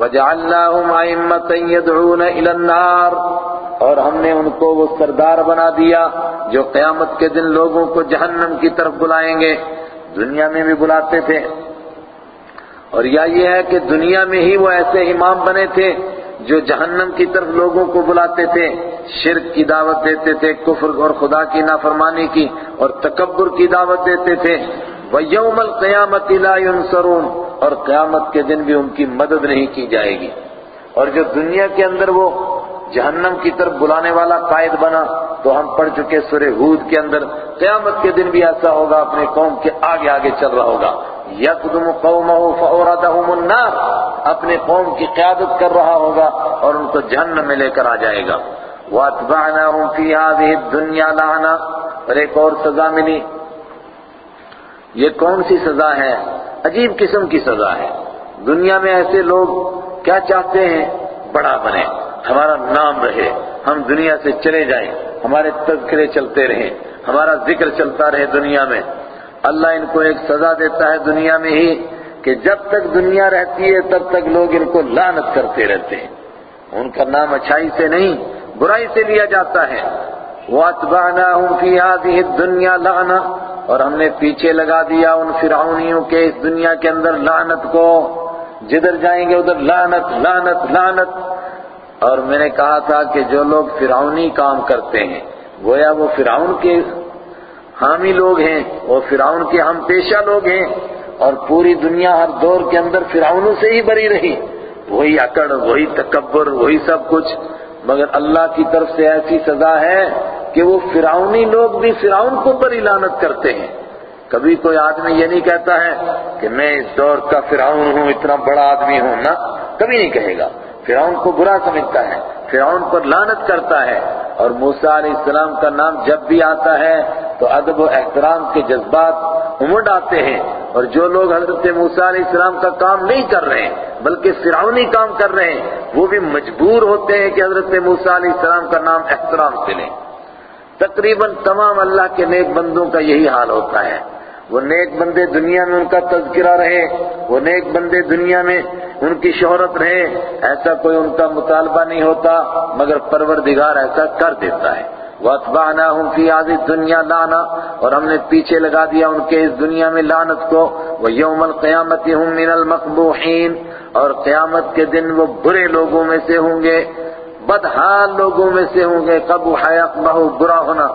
وَجَعَلْنَاهُمْ أَئِمَّةً يَدْعُونَ إِلَى النَّارِ۔ اور ہم نے ان کو وہ سردار بنا دیا جو قیامت کے دن لوگوں کو جہنم کی طرف بلائیں گے۔ دنیا میں بھی بلاتے تھے۔ اور یا یہ ہے کہ دنیا میں ہی وہ ایسے امام بنے تھے جو جہنم کی طرف لوگوں کو بلاتے تھے، شرک کی دعوت دیتے تھے، کفر اور خدا کی نافرمانی کی اور تکبر کی دعوت دیتے تھے۔ وَيَوْمَ الْقِيَامَةِ لَا يُنصَرُونَ اور قیامت کے دن بھی ان کی مدد نہیں کی جائے گی۔ اور جو دنیا کے اندر وہ جہنم کی طرف بلانے والا قائد بنا، تو ہم پڑھ چکے سورہ ہود کے اندر، قیامت کے دن بھی ایسا ہوگا اپنے قوم کے آگے آگے چل رہا ہوگا۔ یقدم قومہ فوردہم النار، اپنے قوم کی قیادت کر رہا ہوگا اور ان کو جہنم میں لے کر آ جائے گا۔ وَأَتْبَعْنَاهُمْ فِي هَذِهِ الدُّنْيَا لَعْنَا اور ایک اور سزا ملی۔ یہ کون سی سزا ہے؟ عجیب قسم کی سزا ہے۔ دنیا میں ایسے لوگ کیا چاہتے ہیں؟ بڑا بنے۔ ہمارا نام رہے۔ ہم دنیا سے چلے جائیں۔ ہمارے تذکرے چلتے رہیں۔ ہمارا ذکر چلتا رہے دنیا میں۔ اللہ ان کو ایک سزا دیتا ہے دنیا میں ہی کہ جب تک دنیا رہتی ہے تب تک لوگ ان کو لانت کرتے رہتے ہیں۔ ان کا نام اچھائی سے نہیں، برائی سے لیا جاتا ہے۔ وَأَتْبَعْنَاهُمْ فِي هَذِهِ الدُّنْيَا لَعْنَةً۔ اور ہم نے پیچھے لگا دیا ان فرعونیوں کے اس دنیا کے اندر لعنت کو۔ جدھر جائیں گے ادھر لعنت لعنت لعنت۔ اور میں نے کہا تھا کہ جو لوگ فرعونی کام کرتے ہیں، گویا وہ فرعون کے حامی لوگ ہیں وہ فرعون کے ہم پیشہ لوگ ہیں اور پوری دنیا ہر دور کے اندر فرعونوں سے ہی بری رہی۔ وہی اکڑ، وہی تکبر، وہی سب کچھ۔ مگر اللہ کی طرف سے ایسی سزا ہے کہ وہ فرعونی لوگ بھی فرعون کو بڑی لانت کرتے ہیں۔ کبھی کوئی آدمی یہ نہیں کہتا ہے کہ میں اس دور کا فرعون ہوں، اتنا بڑا آدمی ہوں نا کبھی نہیں کہے گا۔ فرعون کو برا سمجھتا ہے، فرعون پر لانت کرتا ہے۔ اور موسیٰ علیہ السلام کا نام جب بھی آتا ہے تو ادب و احترام کے جذبات امڈ آتے ہیں اور جو لوگ حضرت موسیٰ علیہ السلام کا کام نہیں کر رہے ہیں، بلکہ فرعونی کام کر رہے ہیں، وہ بھی مجبور ہوتے ہیں کہ حضرت موسیٰ علیہ السلام کا نام احترام سے لیں۔ تقریباً تمام اللہ کے نیک بندوں کا یہی حال ہوتا ہے۔ وہ نیک بندے دنیا میں ان کا تذکرہ رہے، وہ نیک بندے دنیا میں ان کی شہرت رہے، ایسا کوئی ان کا مطالبہ نہیں ہوتا، مگر پروردگار ایسا کر دیتا ہے۔ وَأَتْبَعْنَاهُمْ فِي هَذِهِ الدُّنْيَا لَعْنَةً، اور ہم نے پیچھے لگا دیا ان کے اس دنیا میں لعنت کو۔ وَيَوْمَ الْقِيَامَةِ هُمْ مِنَ الْمَقْبُوحِينَ، اور قیامت کے دن وہ برے لوگوں میں سے ہوں گے، بدحال لوگوں میں سے ہوں گے۔ قبو حیق بہو برا ہونا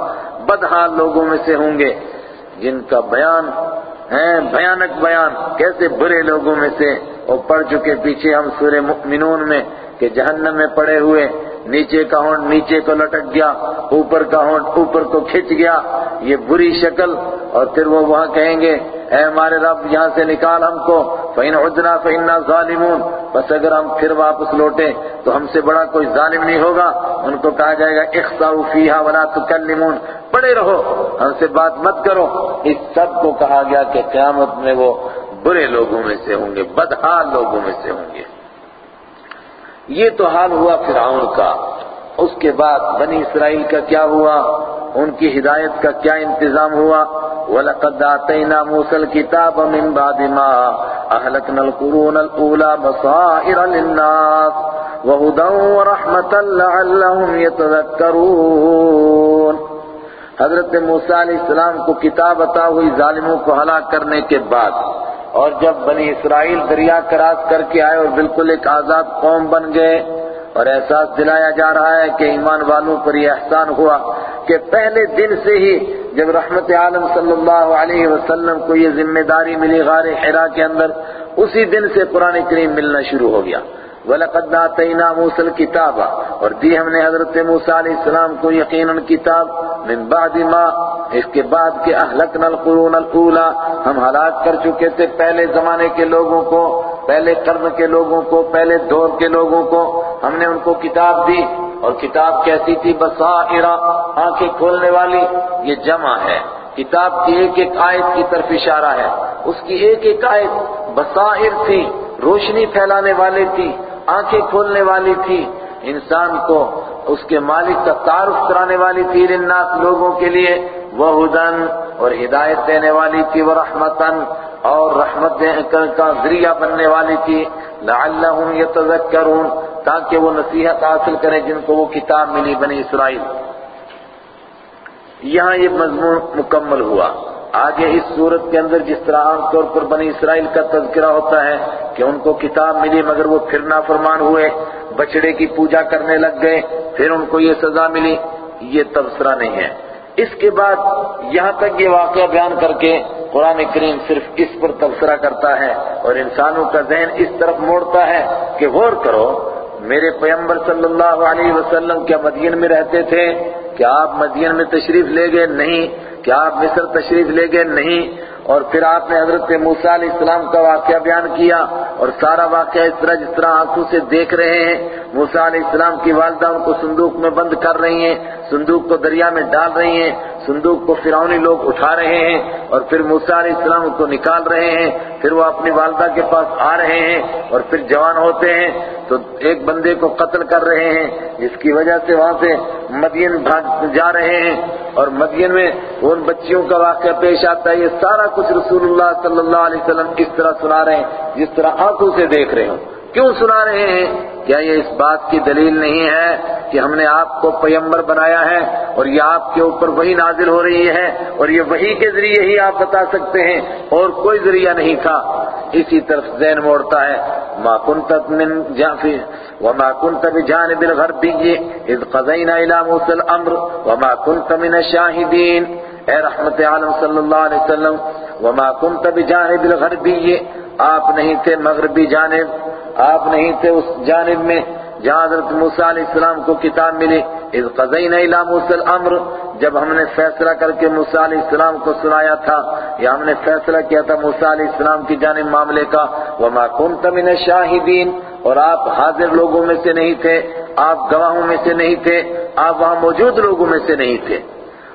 بدحال لوگوں میں سے ہوں گے۔ جن کا بیان ہے، بھیانک بیان، کیسے برے لوگوں میں سے۔ وہ پڑھ چکے پیچھے ہم سورہ مؤمنون میں کہ جہنم میں پڑے ہوئے، نیچے کا ہونٹ نیچے کو لٹک گیا، اوپر کا ہونٹ اوپر کو کھچ گیا، یہ بری شکل۔ اور پھر وہ وہاں کہیں گے، اے ہمارے رب، یہاں سے نکال ہم کو۔ فَإِنْ عُدْنَا فَإِنَّا ظَالِمُونَ۔ بس اگر ہم پھر واپس لوٹیں تو ہم سے بڑا کوئی ظالم نہیں ہوگا۔ ان کو کہا جائے گا اِخْصَعُوا فِيهَا وَلَا تُكَلِّمُونَ۔ پڑے رہو، ہم سے بات مت کرو۔ اس سب کو کہا گیا کہ قیامت میں وہ برے لوگوں میں سے ہوں گے، بدحال لوگوں میں سے ہوں گے۔ یہ تو حال ہوا فرعون کا۔ اس کے بعد بنی اسرائیل کا کیا ہوا؟ ان کی ہدایت کا کیا انتظام ہوا؟ وَلَقَدْ آتَيْنَا مُوسَى الْكِتَابَ مِنْ بَعْدِ مَا أَهْلَكْنَا الْقُرُونَ الْأُولَى بَصَائِرَ لِلنَّاسِ وَهُدًى وَرَحْمَةً لَعَلَّهُمْ يَتَذَكَّرُونَ۔ حضرت موسیٰ علیہ السلام کو کتاب عطا ہوئی ظالموں کو ہلاک کرنے کے بعد۔ اور جب بنی اسرائیل دریا کراس کر کے آئے اور بالکل ایک آزاد قوم بن گئے، اور احساس دلایا جا رہا ہے کہ ایمان والوں پر یہ احسان ہوا کہ پہلے دن سے ہی جب رحمت عالم صلی اللہ علیہ وسلم کو یہ ذمہ داری ملی غار حرا کے اندر، اسی دن سے قرآن کریم ملنا شروع ہو گیا۔ وَلَقَدْ آتَيْنَا مُوسَى الْكِتَابَ اور دی ہم نے حضرت موسیٰ علیہ السلام کو یقیناً کتاب من بعد ما، اس کے بعد کہ اہلکنا القرون الاولا، ہم ہلاک کر چکے تھے پہلے زمانے کے لوگوں کو، پہلے قرن کے لوگوں کو، پہلے دور کے لوگوں کو۔ ہم نے ان کو کتاب دی اور کتاب کیسی تھی؟ بصائرہ آنکھیں کھولنے والی۔ یہ جمع ہے۔ کتاب کی ایک ایک آیت کی طرف اشارہ ہے۔ اس کی ایک ایک آیت بصائر تھی، روشنی پھیلانے والی تھی۔ آنکھیں کھولنے والی تھی، انسان کو اس کے مالک کا تعارف کرانے والی تھی للناس لوگوں کے لیے وہدن اور ہدایت دینے والی تھی، وہ رحمتن اور رحمت کا ذریعہ بننے والی تھی۔ لعلہم یتذکرون، تاکہ وہ نصیحت حاصل کریں جن کو وہ کتاب ملی بنی اسرائیل۔ یہاں یہ مضمون مکمل ہوا۔ آگے اس صورت کے اندر جس طرح عام طور پر بنی اسرائیل کا تذکرہ ہوتا ہے کہ ان کو کتاب ملی مگر وہ پھر نافرمان ہوئے، بچڑے کی پوجا کرنے لگ گئے، پھر ان کو یہ سزا ملی، یہ تبصرہ نہیں ہے۔ اس کے بعد یہاں تک یہ واقعہ بیان کر کے قرآن کریم صرف اس پر تبصرہ کرتا ہے اور انسانوں کا ذہن اس طرف موڑتا ہے کہ غور کرو، میرے پیمبر صلی اللہ علیہ وسلم کیا مدین میں رہتے تھے؟ کیا آپ مدین میں تشریف لے گئے؟ نہیں۔ کیا آپ مصر تشریف لے گئے؟ نہیں. اور پھر آپ نے حضرت موسیٰ علیہ السلام کا واقعہ بیان کیا اور سارا واقعہ اس طرح جس طرح آنکھوں سے دیکھ رہے ہیں، موسیٰ علیہ السلام کی والدہ ان کو صندوق میں بند کر رہی ہیں، صندوق کو دریا میں ڈال رہی ہیں۔ صندوق کو فرعونی لوگ اٹھا رہے ہیں اور پھر موسیٰ علیہ السلام کو نکال رہے ہیں، پھر وہ اپنی والدہ کے پاس آ رہے ہیں اور پھر جوان ہوتے ہیں۔ تو ایک بندے کو قتل کر رہے ہیں، جس کی وجہ سے وہاں سے مدین بھاگ جا رہے ہیں۔ اور مدین میں ان بچیوں کا واقعہ پیش آتا ہے، یہ سارا کچھ رسول اللہ صلی اللہ علیہ وسلم کس طرح سنا رہے ہیں، جس طرح آنکھوں سے دیکھ رہے ہوں۔ کیوں سنا رہے ہیں؟ کیا یہ اس بات کی دلیل نہیں ہے کہ ہم نے آپ کو پیمبر بنایا ہے اور یہ آپ کے اوپر وہی نازل ہو رہی ہے اور یہ وہی کے ذریعے ہی آپ بتا سکتے ہیں اور کوئی ذریعہ نہیں تھا۔ اسی طرف ذہن موڑتا ہے۔ ما كنت من جافی وما كنت بجانب الغربی اذ قضینا الى موسى الامر وما كنت من الشاہدین اے رحمت عالم صلی اللہ علیہ وسلم، وما كنت بجانب الغربی آپ نہیں تھے مغربی جانب۔ آپ نہیں تھے اس جانب میں جہاں حضرت موسیٰ علیہ السلام کو کتاب ملی۔ اذ قضینا الى موسى الامر، جب ہم نے فیصلہ کر کے موسیٰ علیہ السلام کو سنایا تھا، یا ہم نے فیصلہ کیا تھا موسیٰ علیہ السلام کی جانب معاملے کا، وما كنت من الشاہدین اور آپ حاضر لوگوں میں سے نہیں تھے، آپ گواہوں میں سے نہیں تھے، آپ وہاں موجود لوگوں میں سے نہیں تھے۔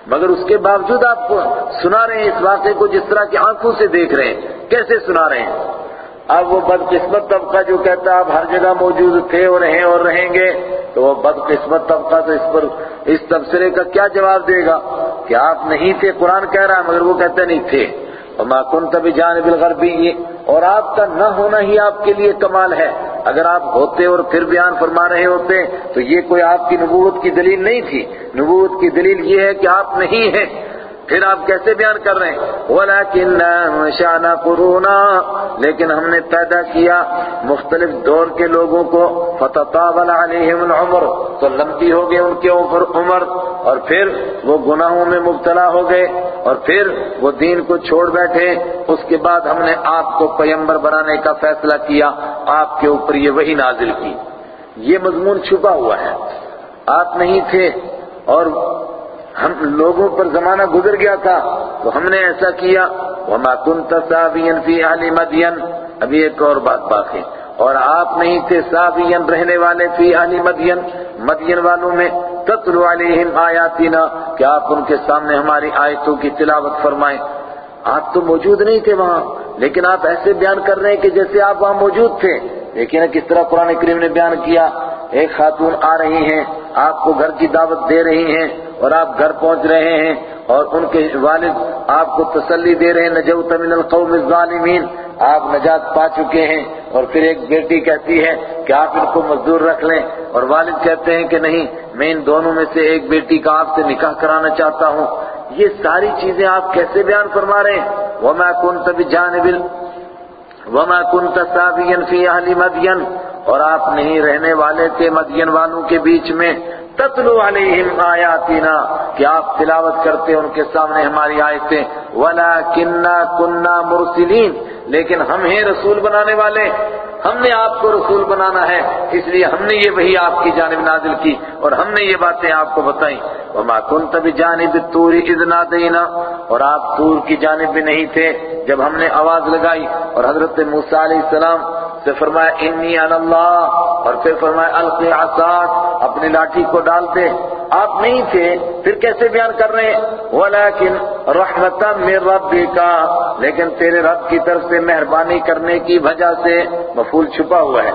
مگر اس کے باوجود آپ کو سنا رہے ہیں اس واقعے کو جس طرح کی آنکھوں سے دیکھ رہے ہیں۔ کیسے سنا رہے ہیں؟ اب وہ بدقسمت طبقہ جو کہتا ہے آپ ہر جگہ موجود تھے اور ہیں اور رہیں گے، تو وہ بدقسمت طبقہ تو اس پر، اس تبصرے کا کیا جواب دے گا؟ کہ آپ نہیں تھے، قرآن کہہ رہا ہے، مگر وہ کہتے نہیں تھے۔ وما كنت بجانب الغربی اور آپ کا نہ ہونا ہی آپ کے لیے کمال ہے۔ اگر آپ ہوتے اور پھر بیان فرما رہے ہوتے، تو یہ کوئی آپ کی نبوت کی دلیل نہیں تھی۔ نبوت کی دلیل یہ ہے کہ آپ نہیں ہیں۔ پھر آپ کیسے بیان کر رہے ہیں؟ وَلَكِنَّا شَانَ قُرُونَا، لیکن ہم نے پیدا کیا مختلف دور کے لوگوں کو، فَتَطَابَلَ عَلَيْهِمُ الْعُمْرُ، تو لمبی ہو گئے ان کے اوپر عمر، اور پھر وہ گناہوں میں مبتلا ہو گئے، اور پھر وہ دین کو چھوڑ بیٹھے۔ اس کے بعد ہم نے آپ کو پیمبر بنانے کا فیصلہ کیا، آپ کے اوپر یہ وہی نازل کی۔ یہ مضمون چھپا ہوا ہے۔ آپ نہیں تھے، اور ہم لوگوں پر زمانہ گزر گیا تھا، تو ہم نے ایسا کیا۔ وما كنت ساويا في اهل مدين۔ ابھی ایک اور بات باقی۔ اور آپ نہیں تھے ساویا رہنے والے فی اہل مدین مدین والوں میں۔ تتلو علیہم آیاتنا۔ کہ آپ ان کے سامنے ہماری آیتوں کی تلاوت فرمائیں؟ آپ تو موجود نہیں تھے وہاں، لیکن آپ ایسے بیان کر رہے ہیں کہ جیسے آپ وہاں موجود تھے۔ لیکن کس طرح قرآن کریم نے بیان کیا۔ ایک خاتون آ رہی ہیں، آپ کو گھر کی دعوت دے رہی ہیں اور آپ گھر پہنچ رہے ہیں اور ان کے والد آپ کو تسلی دے رہے ہیں، نجوت من القوم الظالمین۔ آپ نجات پا چکے ہیں اور پھر ایک بیٹی کہتی ہے کہ آپ ان کو مزدور رکھ لیں۔ اور والد کہتے ہیں کہ نہیں، میں ان دونوں میں سے ایک بیٹی کا آپ سے نکاح کرانا چاہتا ہوں۔ یہ ساری چیزیں آپ کیسے بیان فرما رہے ہیں؟ وما كنت بجانب وما كنت ساويا في اهل مدين اور آپ نہیں رہنے والے تھے مدین والوں کے بیچ میں۔ تتلو علیہم آیاتنا، کہ آپ تلاوت کرتے ان کے سامنے ہماری آیتیں۔ وَلَكِنَّا كُنَّا مُرْسِلِينَ لیکن ہم ہیں رسول بنانے والے۔ ہم نے آپ کو رسول بنانا ہے، اس لیے ہم نے یہ وہی آپ کی جانب نازل کی اور ہم نے یہ باتیں آپ کو بتائیں۔ وَمَا كُنْتَ بِجَانِبِ التُّورِ إِذْ نَادَيْنَا اور آپ تور کی جانب بھی نہیں تھے جب ہم نے آواز لگائی۔ اور حضرت موسیٰ علیہ السلام سے فرمایا، انی علی اللہ اور پھر فرمایا، القی عصاک اپنی لاٹھی کو ڈالتے۔ آپ نہیں تھے، پھر کیسے بیان کر رہے ہیں؟ ولیکن رحمتا من ربک لیکن تیرے رب کی طرف سے مہربانی کرنے کی وجہ سے مفول چھپا ہوا ہے۔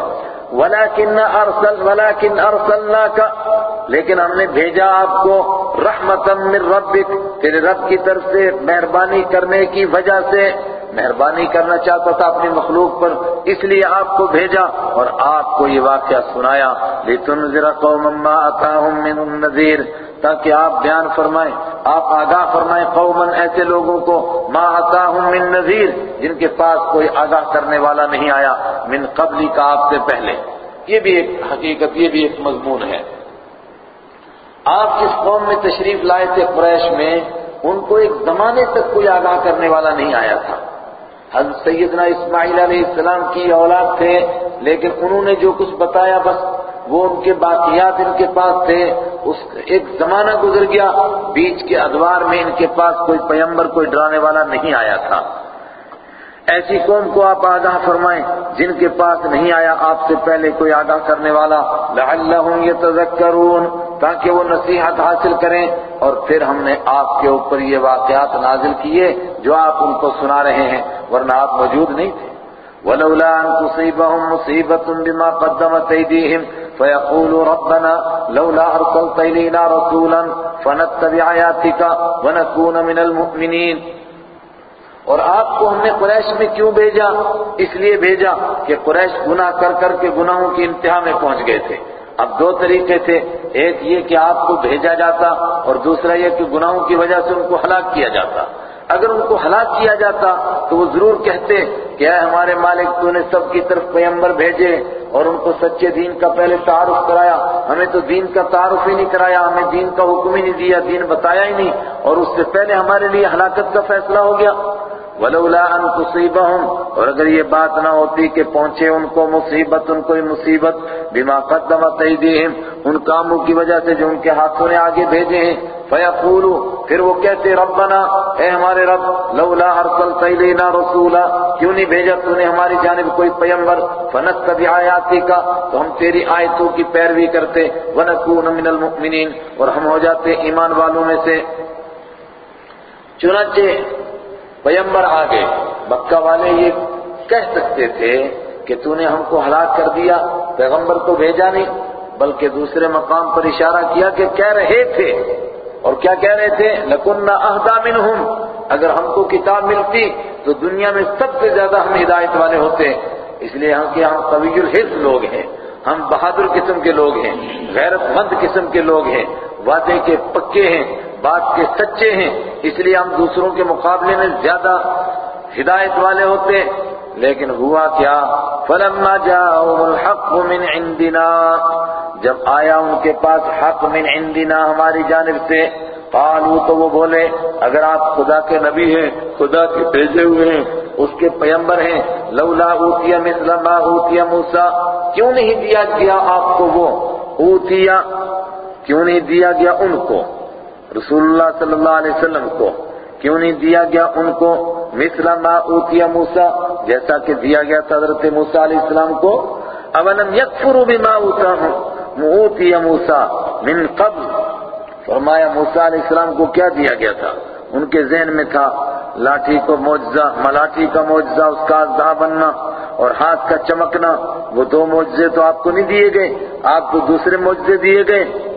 ولیکن ارسل ولیکن کا لیکن ہم نے بھیجا آپ کو رحمتا من ربک، تیرے رب کی طرف سے مہربانی کرنے کی وجہ سے۔ مہربانی کرنا چاہتا تھا اپنی مخلوق پر، اس لیے آپ کو بھیجا اور آپ کو یہ واقعہ سنایا۔ لِتُنذِرَ قَوْمًا مَّا أَتَاهُم مِّن النَّذِيرٍ، تاکہ آپ بیان فرمائیں، آپ آگاہ فرمائیں قومن ایسے لوگوں کو، ما أَتَاهُم مِّن نذیر جن کے پاس کوئی آگاہ کرنے والا نہیں آیا، من قبلی کا آپ سے پہلے۔ یہ بھی ایک حقیقت، یہ بھی ایک مضمون ہے۔ آپ جس قوم میں تشریف لائے تھے قریش میں، ان کو ایک زمانے تک کوئی آگاہ کرنے والا نہیں آیا تھا۔ حضرت سیدنا اسماعیل علیہ السلام کی اولاد تھے، لیکن انہوں نے جو کچھ بتایا بس وہ ان کے باقیات ان کے پاس تھے۔ اس ایک زمانہ گزر گیا، بیچ کے ادوار میں ان کے پاس کوئی پیمبر، کوئی ڈرانے والا نہیں آیا تھا۔ ایسی قوم کو آپ آگاہ فرمائیں، جن کے پاس نہیں آیا آپ سے پہلے کوئی آگاہ کرنے والا، لعلہم یتذکرون، تاکہ وہ نصیحت حاصل کریں۔ اور پھر ہم نے آپ کے اوپر یہ واقعات نازل کیے جو آپ ان کو سنا رہے ہیں، ورنہ آپ موجود نہیں تھے۔ وَلَوْلَا أَن تُصِيبَهُم مُّصِيبَةٌ بِمَا قَدَّمَتْ أَيْدِيهِمْ فَيَقُولُوا رَبَّنَا لَوْلَا أَرْسَلْتَ إِلَيْنَا رَسُولًا فَنَتَّبِعَ آيَاتِكَ وَنَكُونَ مِنَ الْمُؤْمِنِينَ۔ اور آپ کو ہم نے قریش میں کیوں بھیجا؟ اس لیے بھیجا کہ قریش گناہ کر کر کے گناہوں کی انتہا میں پہنچ گئے تھے۔ اب دو طریقے تھے، ایک یہ کہ آپ کو بھیجا جاتا اور دوسرا یہ کہ گناہوں کی وجہ سے ان کو ہلاک کیا جاتا۔ اگر ان کو ہلاک کیا جاتا تو وہ ضرور کہتے کہ اے ہمارے مالک تو نے سب کی طرف پیمبر بھیجے اور ان کو سچے دین کا پہلے تعارف کرایا۔ ہمیں تو دین کا تعارف ہی نہیں کرایا، ہمیں دین کا حکم ہی نہیں دیا، دین بتایا ہی نہیں اور اس سے پہلے ہمارے لیے ہلاکت کا فیصلہ ہو گیا۔ ولولا ان تصيبهم اور اگر یہ بات نہ ہوتی کہ پہنچے ان کو مصیبت، ان کو مصیبت، بما قدمت ایدیہم، ان کاموں کی وجہ سے جو ان کے ہاتھوں نے آگے بھیجے ہیں فیقولوا پھر وہ کہتے ربنا، اے ہمارے رب، لولا ارسلت الینا رسولا، کیوں نہیں بھیجا تو نے ہماری جانب کوئی پیغمبر؟ فنتبع آیاتک تو ہم تیری آیتوں کی پیروی کرتے، ونکون من المؤمنین، اور ہم ہو جاتے ایمان والوں میں سے۔ چنانچہ پیمبر آگے مکہ والے یہ کہہ سکتے تھے کہ تو نے ہم کو ہلاک کر دیا، پیغمبر تو بھیجا نہیں، بلکہ دوسرے مقام پر اشارہ کیا کہ کہہ رہے تھے۔ اور کیا کہہ رہے تھے؟ لَكُنَّا أَهْدَى مِنْهُمْ۔ اگر ہم کو کتاب ملتی تو دنیا میں سب سے زیادہ ہم ہدایت والے ہوتے۔ اس لیے ہم کہ ہم قوی الحس لوگ ہیں۔ ہم بہادر قسم کے لوگ ہیں غیرت مند قسم کے لوگ ہیں۔ وعدے کے پکے ہیں۔ بات کے سچے ہیں، اس لیے ہم دوسروں کے مقابلے میں زیادہ ہدایت والے ہوتے لیکن ہوا کیا؟ فلما جاءهم الحق من عندنا۔ جب آیا ان کے پاس حق من عندنا ہماری جانب سے، قالوا تو وہ بولے، اگر آپ خدا کے نبی ہیں، خدا کے بھیجے ہوئے ہیں، اس کے پیمبر ہیں، لولا اوتیا مثل ما اوتیا موسیٰ، کیوں نہیں دیا گیا آپ کو وہ؟ اوتیا کیوں نہیں دیا گیا ان کو؟ رسول اللہ صلی اللہ علیہ وسلم کو کیوں نہیں دیا گیا ان کو؟ مثل ما اوتیا موسیٰ، جیسا کہ دیا گیا تھا حضرت موسیٰ علیہ السلام کو۔ اولم یکفروا بما اوتیا موسیٰ من قبل۔ فرمایا موسیٰ علیہ السلام کو کیا دیا گیا تھا؟ ان کے ذہن میں تھا لاٹھی کو معجزہ، ملاٹھی کا معجزہ، اس کا ازدہ بننا اور ہاتھ کا چمکنا۔ وہ دو معجزے تو آپ کو نہیں دیے گئے، آپ کو دوسرے معجزے دیے گئے۔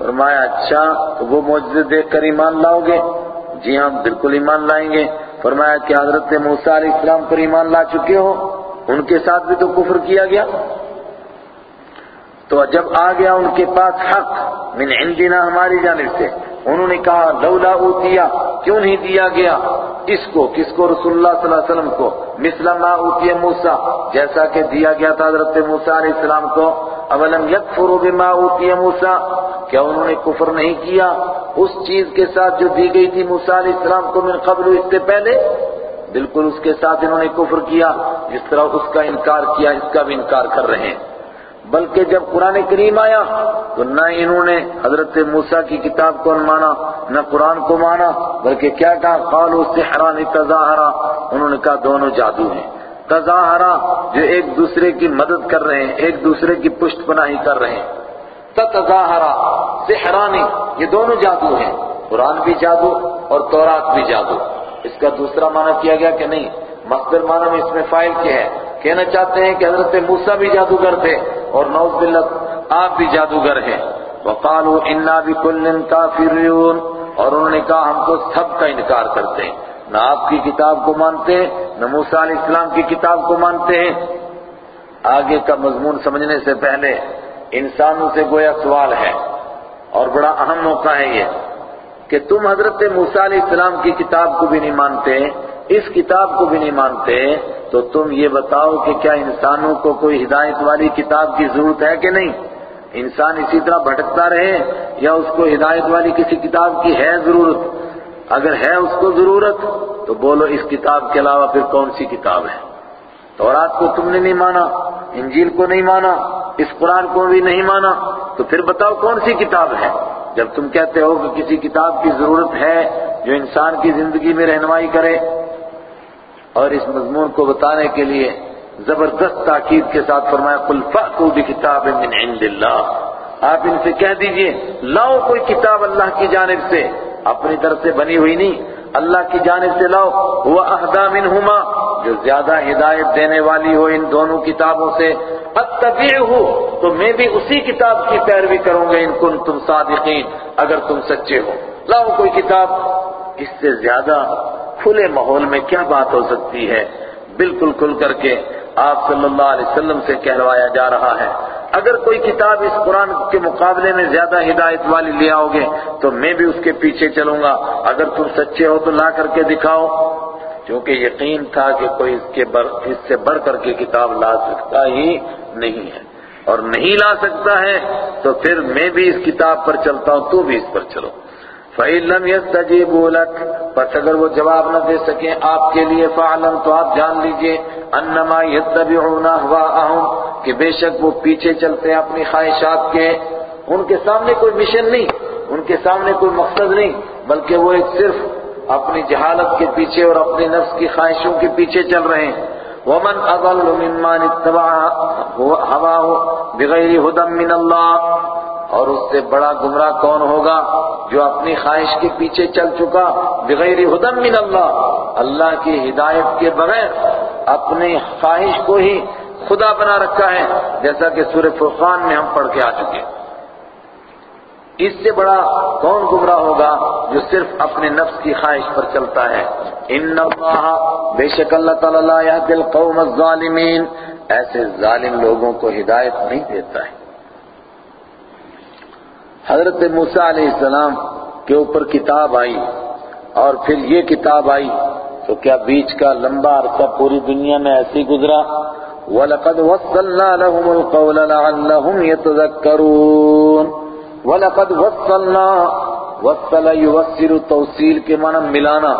فرمایا اچھا تو وہ معجزے دیکھ کر ایمان لاؤ گے؟ جی ہاں بالکل ایمان لائیں گے۔ فرمایا کہ حضرت موسیٰ علیہ السلام پر ایمان لا چکے ہو؟ ان کے ساتھ بھی تو کفر کیا گیا؟ تو جب آ گیا ان کے پاس حق من عندنا ہماری جانب سے، انہوں نے کہا، لولا اوتیا، کیوں نہیں دیا گیا؟ اس کو، کس کو؟ رسول اللہ صلی اللہ علیہ وسلم کو۔ مثل ما اوتیا موسیٰ، جیسا کہ دیا گیا تھا حضرت موسیٰ علیہ السلام کو۔ اولم یکفروا بما اوتیا موسیٰ؟ کیا انہوں نے کفر نہیں کیا؟ اس چیز کے ساتھ جو دی گئی تھی موسیٰ علیہ السلام کو من قبل اس سے پہلے، بالکل اس کے ساتھ انہوں نے کفر کیا، جس طرح اس کا انکار کیا، اس کا بھی انکار کر رہے ہیں۔ بلکہ جب قرآن کریم آیا، تو نہ انہوں نے حضرت موسیٰ کی کتاب کو مانا، نہ قرآن کو مانا، بلکہ کیا کہا؟ قالوا سحران تظاہرا انہوں نے کہا، دونوں جادو ہیں۔ تظاہرا جو ایک دوسرے کی مدد کر رہے ہیں، ایک دوسرے کی پشت پناہی کر رہے ہیں۔ تظاہرا سحرانی یہ دونوں جادو ہیں۔ قرآن بھی جادو اور تورات بھی جادو۔ اس کا دوسرا معنی کیا گیا کہ نہیں، مصدر معنی میں اس میں فائل کیا ہے۔ کہنا چاہتے ہیں کہ حضرت موسیٰ بھی جادوگر تھے اور نوز باللہ آپ بھی جادوگر ہیں۔ وقالوا انا بكل كافرون اور انہوں نے کہا ہم تو سب کا انکار کرتے ہیں۔ نہ آپ کی کتاب کو مانتے ہیں نہ موسیٰ علیہ السلام کی کتاب کو مانتے ہیں۔ آگے کا مضمون سمجھنے سے پہلے انسانوں سے گویا سوال ہے اور بڑا اہم موقع ہے یہ کہ تم حضرت موسیٰ علیہ السلام کی کتاب کو بھی نہیں مانتے، اس کتاب کو بھی نہیں مانتے، تو تم یہ بتاؤ کہ کیا انسانوں کو کوئی ہدایت والی کتاب کی ضرورت ہے کہ نہیں؟ انسان اسی طرح بھٹکتا رہے یا اس کو ہدایت والی کسی کتاب کی ہے ضرورت؟ اگر ہے اس کو ضرورت، تو بولو اس کتاب کے علاوہ پھر کون سی کتاب ہے؟ تورات کو تم نے نہیں مانا، انجیل کو نہیں مانا، اس قرآن کو بھی نہیں مانا، تو پھر بتاؤ کون سی کتاب ہے؟ جب تم کہتے ہو کہ کسی کتاب کی ضرورت ہے جو انسان کی زندگی میں رہنمائی کرے، اور اس مضمون کو بتانے کے لیے زبردست تاکید کے ساتھ فرمایا، قل فأتوا بکتاب من عند اللہ۔ آپ ان سے کہہ دیجیے، لاؤ کوئی کتاب اللہ کی جانب سے، اپنی طرف سے بنی ہوئی نہیں۔ اللہ کی جانب سے لاؤ، وہ اہدا منہما، جو زیادہ ہدایت دینے والی ہو ان دونوں کتابوں سے۔ اتبعہ تو میں بھی اسی کتاب کی پیروی کروں گا، ان کن تم صادقین، اگر تم سچے ہو۔ لاؤ کوئی کتاب۔ اس سے زیادہ کھلے ماحول میں کیا بات ہو سکتی ہے؟ بالکل کھل کر کے آپ صلی اللہ علیہ وسلم سے کہلوایا جا رہا ہے۔ اگر کوئی کتاب اس قرآن کے مقابلے میں زیادہ ہدایت والی لے آؤ گے، تو میں بھی اس کے پیچھے چلوں گا۔ اگر تم سچے ہو تو لا کر کے دکھاؤ۔ کیونکہ یقین تھا کہ کوئی اس کے بر اس سے بڑھ کر کے کتاب لا سکتا ہی نہیں ہے۔ اور نہیں لا سکتا ہے، تو پھر میں بھی اس کتاب پر چلتا ہوں، تو بھی اس پر چلو۔ فَإِلَّمْ يَسْتَجِيبُوا لَكَ، پس اگر وہ جواب نہ دے سکیں آپ کے لیے، فَعْلَمْ، تو آپ جان لیجیے انما يتبعون اهواءهم کہ بے شک وہ پیچھے چلتے ہیں اپنی خواہشات کے۔ ان کے سامنے کوئی مشن نہیں، ان کے سامنے کوئی مقصد نہیں، بلکہ وہ ایک صرف اپنی جہالت کے پیچھے اور اپنے نفس کی خواہشوں کے پیچھے چل رہے ہیں۔ ومن اضل ممن اتبع هواه بغیر هدى من اللہ اور اس سے بڑا گمراہ کون ہوگا جو اپنی خواہش کے پیچھے چل چکا بغیر ہدم من اللہ؟ اللہ کی ہدایت کے بغیر اپنی خواہش کو ہی خدا بنا رکھا ہے، جیسا کہ سورہ فرقان میں ہم پڑھ کے آ چکے اس سے بڑا کون گمراہ ہوگا جو صرف اپنے نفس کی خواہش پر چلتا ہے؟ ان اللہ، بے شک اللہ تعالیٰ لا يهدي القوم الظالمین۔ ایسے ظالم لوگوں کو ہدایت نہیں دیتا ہے۔ حضرت موسیٰ علیہ السلام کے اوپر کتاب آئی اور پھر یہ کتاب آئی تو کیا بیچ کا لمبا عرصہ پوری دنیا میں ایسی گزرا؟ وَلَقَدْ وَصَّلْنَا لَهُمُ الْقَوْلَ لَعَلَّهُمْ يَتَذَكَّرُونَ۔ وَلَقَدْ وَصَّلْنَا، وَصَّلَ يُوَصِّرُ توصیل کے معنی ملانا۔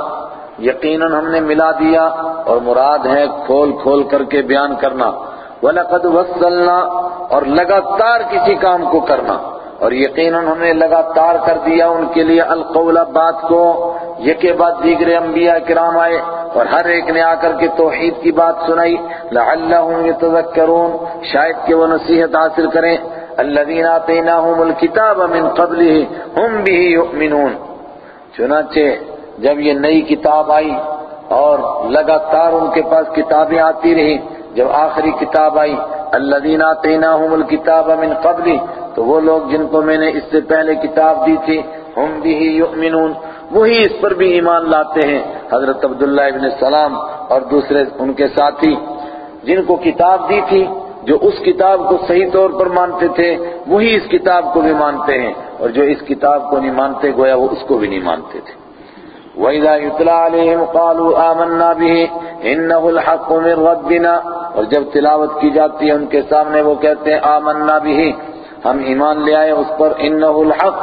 یقیناً ہم نے ملا دیا اور مراد ہے کھول کھول کر کے بیان کرنا۔ وَلَقَدْ وَصَّلْنَا اور لگاتار کسی کام کو کرنا۔ اور یقیناً ہم نے لگاتار کر دیا ان کے لیے القول بات کو، یہ کے بعد دیگر انبیاء کرام آئے اور ہر ایک نے آ کر کے توحید کی بات سنائی، لعلہم یتذکرون، شاید کہ وہ نصیحت حاصل کریں، الذین آتیناہم الکتاب من قبلہ ہم بھی یؤمنون۔ چنانچہ جب یہ نئی کتاب آئی اور لگاتار ان کے پاس کتابیں آتی رہی جب آخری کتاب آئی، الذین آتیناہم الکتاب من قبلہ تو وہ لوگ جن کو میں نے اس سے پہلے کتاب دی تھی، ہم بھی یؤمنون۔ وہی اس پر بھی ایمان لاتے ہیں، حضرت عبداللہ ابن السلام اور دوسرے ان کے ساتھی۔ جن کو کتاب دی تھی، جو اس کتاب کو صحیح طور پر مانتے تھے، وہی اس کتاب کو بھی مانتے ہیں۔ اور جو اس کتاب کو نہیں مانتے، گویا وہ اس کو بھی نہیں مانتے تھے۔ وَإِذَا يُتْلَى عَلَيْهِمْ قَالُوا آمَنَّا بِهِ، إِنَّهُ الْحَقُّ مِنْ رَبِّنَا۔ اور جب تلاوت کی جاتی ہے ان کے سامنے وہ کہتے ہیں، آمنا بھی ہم ایمان لے آئے اس پر انہ الحق۔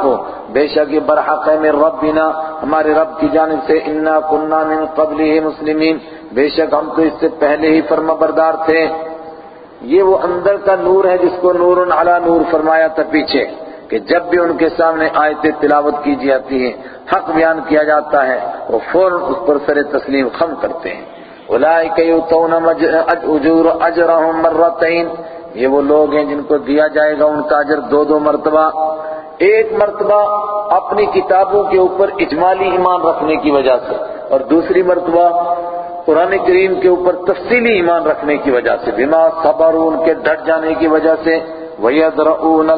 بے شک یہ برحق ہے من ربنا، ہمارے رب کی جانب سے، انا کننا من قبلہ مسلمین۔ بے شک ہم تو اس سے پہلے ہی فرما بردار تھے۔ یہ وہ اندر کا نور ہے جس کو نور علی نور فرمایا تھا پیچھے، کہ جب بھی ان کے سامنے آیتیں تلاوت کی جاتی ہیں، حق بیان کیا جاتا ہے، وہ فوراً اس پر سر تسلیم خم کرتے ہیں۔ اولئک یؤتون اجور اجرهم مرتين یہ وہ لوگ ہیں جن کو دیا جائے گا ان کا اجر دو دو مرتبہ ایک مرتبہ اپنی کتابوں کے اوپر اجمالی ایمان رکھنے کی وجہ سے اور دوسری مرتبہ قرآن کریم کے اوپر تفصیلی ایمان رکھنے کی وجہ سے بما صبر ان کے ڈٹ جانے کی وجہ سے وَيَدْرَؤُونَ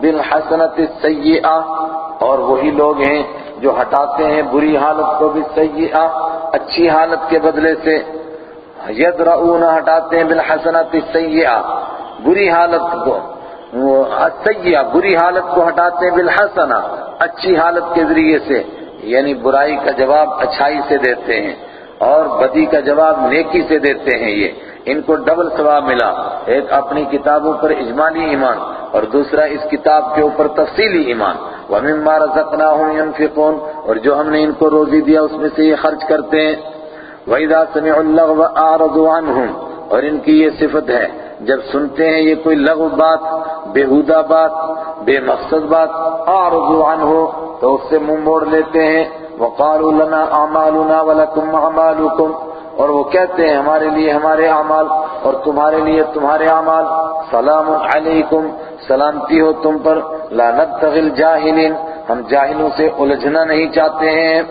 بِالْحَسَنَةِ السَّيِّئَةِ اور وہی لوگ ہیں جو ہٹاتے ہیں بری حالت کو بھی اچھی حالت کے بدلے سے یدرؤون ہٹاتے ہیں بالحسنات السیئہ، بری حالت کو السیئہ بری حالت کو ہٹاتے ہیں بالحسنہ، اچھی حالت کے ذریعے سے یعنی برائی کا جواب اچھائی سے دیتے ہیں اور بدی کا جواب نیکی سے دیتے ہیں یہ۔ ان کو ڈبل ثواب ملا، ایک اپنی کتابوں پر اجمالی ایمان اور دوسرا اس کتاب کے اوپر تفصیلی ایمان۔ وَمِمَّا رَزَقْنَاهُمْ يَنْفِقُونَ، اور جو ہم نے ان کو روزی دیا اس میں سے یہ خرچ کرتے ہیں۔ وَإِذَا سَمِعُوا اللَّغْوَ أَعْرَضُوا عَنْهُمْ، اور ان کی یہ صفت ہے، جب سنتے ہیں یہ کوئی لغو بات، بےہودہ بات بے مقصد بات اعرضوا عنه، تو اس سے منہ موڑ لیتے ہیں۔ وقالوا لنا اعمالنا ولكم اعمالكم اور وہ کہتے ہیں، ہمارے لیے ہمارے اعمال اور تمہارے لیے تمہارے اعمال سلام علیکم سلامتی ہو تم پر۔ لا نبتغي الجاہلین، ہم جاہلوں سے الجھنا نہیں چاہتے ہیں۔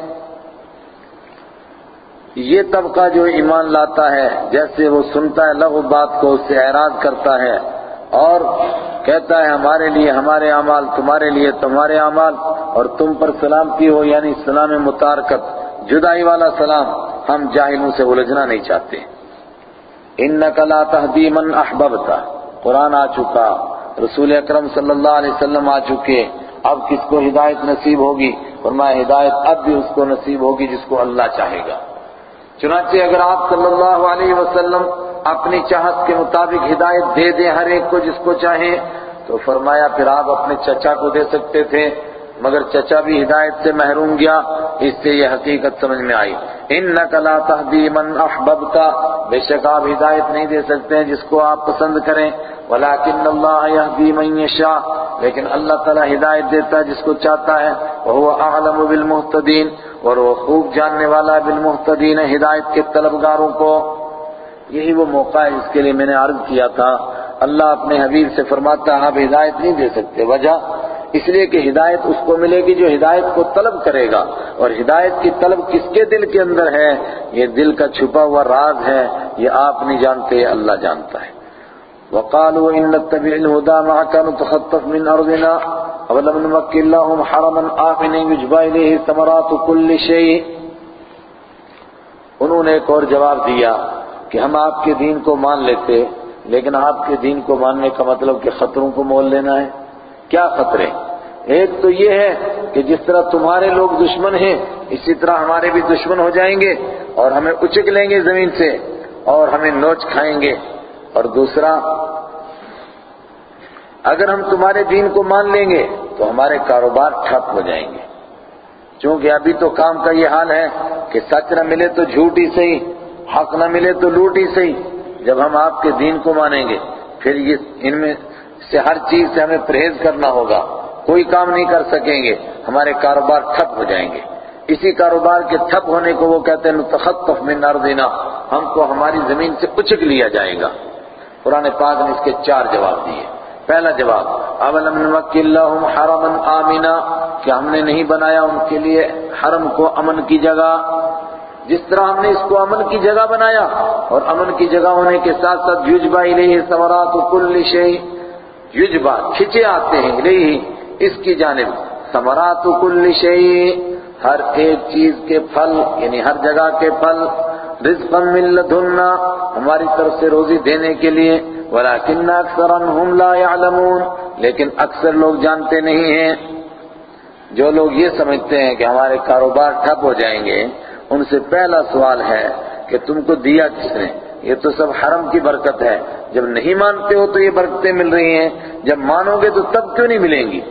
یہ طبقہ جو ایمان لاتا ہے، جیسے وہ سنتا ہے، لغو بات کو اس سے اعراض کرتا ہے اور کہتا ہے، ہمارے لیے ہمارے اعمال، تمہارے لیے تمہارے اعمال، اور تم پر سلامتی ہو یعنی سلام متارکت، جدائی والا سلام، ہم جاہلوں سے الجھنا نہیں چاہتے۔ انک لا تهدی من احببتا۔ قرآن آ چکا۔ رسول اکرم صلی اللہ علیہ وسلم آ چکے۔ اب کس کو ہدایت نصیب ہوگی؟ فرمایا، ہدایت اب بھی اس کو نصیب ہوگی جس کو اللہ چاہے گا۔ چنانچہ اگر آپ صلی اللہ علیہ وسلم اپنی چاہت کے مطابق ہدایت دے دیں ہر ایک کو جس کو چاہیں، تو فرمایا، پھر آپ اپنے چچا کو دے سکتے تھے۔ مگر چچا بھی ہدایت سے محروم گیا، اس سے یہ حقیقت سمجھ میں آئی۔ انک لا تهدی من احببتا بے شک آپ ہدایت نہیں دے سکتے ہیں جس کو آپ پسند کریں۔ ولیکن اللہ یهدی من یشاء، لیکن اللہ تعالی ہدایت دیتا ہے جس کو چاہتا ہے۔ وہ اعلم بالمهتدین اور وہ خوب جاننے والا ہے بالمحتدین ہدایت کے طلبگاروں کو۔ یہی وہ موقع ہے جس کے لیے میں نے عرض کیا تھا۔ اللہ اپنے حبیب سے فرماتا ہے، آپ ہدایت نہیں دے سکتے۔ وجہ اس لیے کہ ہدایت اس کو ملے گی جو ہدایت کو طلب کرے گا۔ اور ہدایت کی طلب کس کے دل کے اندر ہے؟ یہ دل کا چھپا ہوا راز ہے، یہ آپ نہیں جانتے اللہ جانتا ہے۔ وقالوا ان نتبع الهدى معك نتخطف من ارضنا اولم نمكن لهم حرما آمنا يجبى اليه ثمرات كل شيء۔ انہوں نے ایک اور جواب دیا کہ ہم آپ کے دین کو مان لیتے، لیکن آپ کے دین کو ماننے کا مطلب کہ خطروں کو مول لینا ہے۔ کیا خطرے؟ ایک تو یہ ہے کہ جس طرح تمہارے لوگ دشمن ہیں، اسی طرح ہمارے بھی دشمن ہو جائیں گے اور ہمیں اچک لیں گے زمین سے اور ہمیں نوچ کھائیں گے۔ اور دوسرا، اگر ہم تمہارے دین کو مان لیں گے تو ہمارے کاروبار ٹھپ ہو جائیں گے۔ چونکہ ابھی تو کام کا یہ حال ہے کہ سچ نہ ملے تو جھوٹ ہی صحیح، حق نہ ملے تو لوٹ ہی صحیح۔ جب ہم آپ کے دین کو مانیں گے، پھر یہ ان میں سے ہر چیز سے ہمیں پرہیز کرنا ہوگا۔ کوئی کام نہیں کر سکیں گے، ہمارے کاروبار ٹھپ ہو جائیں گے۔ اسی کاروبار کے ٹھپ ہونے کو وہ کہتے ہیں، نتخطف من ارضنا۔ ہم کو ہماری زمین سے اچک لیا جائے گا۔ قرآن پاک نے اس کے چار جواب دیے۔ پہلا جواب، اولم نمکی اللہم حرما آمنا۔ کہ ہم نے نہیں بنایا ان کے لیے حرم کو امن کی جگہ؟ جس طرح ہم نے اس کو امن کی جگہ بنایا، اور امن کی جگہ ہونے کے ساتھ ساتھ یجبا الیہ ثمرات کل شیء۔ یجبا، کھچے آتے ہیں الیہ اس کی جانب، ثمرات کل شیء، ہر ایک چیز کے پھل یعنی ہر جگہ کے پھل، رزقا من لدنا ہماری طرف سے روزی دینے کے لیے۔ ولكن اکثرهم لا يعلمون لیکن اکثر لوگ جانتے نہیں ہیں۔ جو لوگ یہ سمجھتے ہیں کہ ہمارے کاروبار ٹھپ ہو جائیں گے، ان سے پہلا سوال ہے کہ تم کو دیا کس نے؟ یہ تو سب حرم کی برکت ہے۔ جب نہیں مانتے ہو تو یہ برکتیں مل رہی ہیں، جب مانو گے تو تب کیوں نہیں ملیں گی؟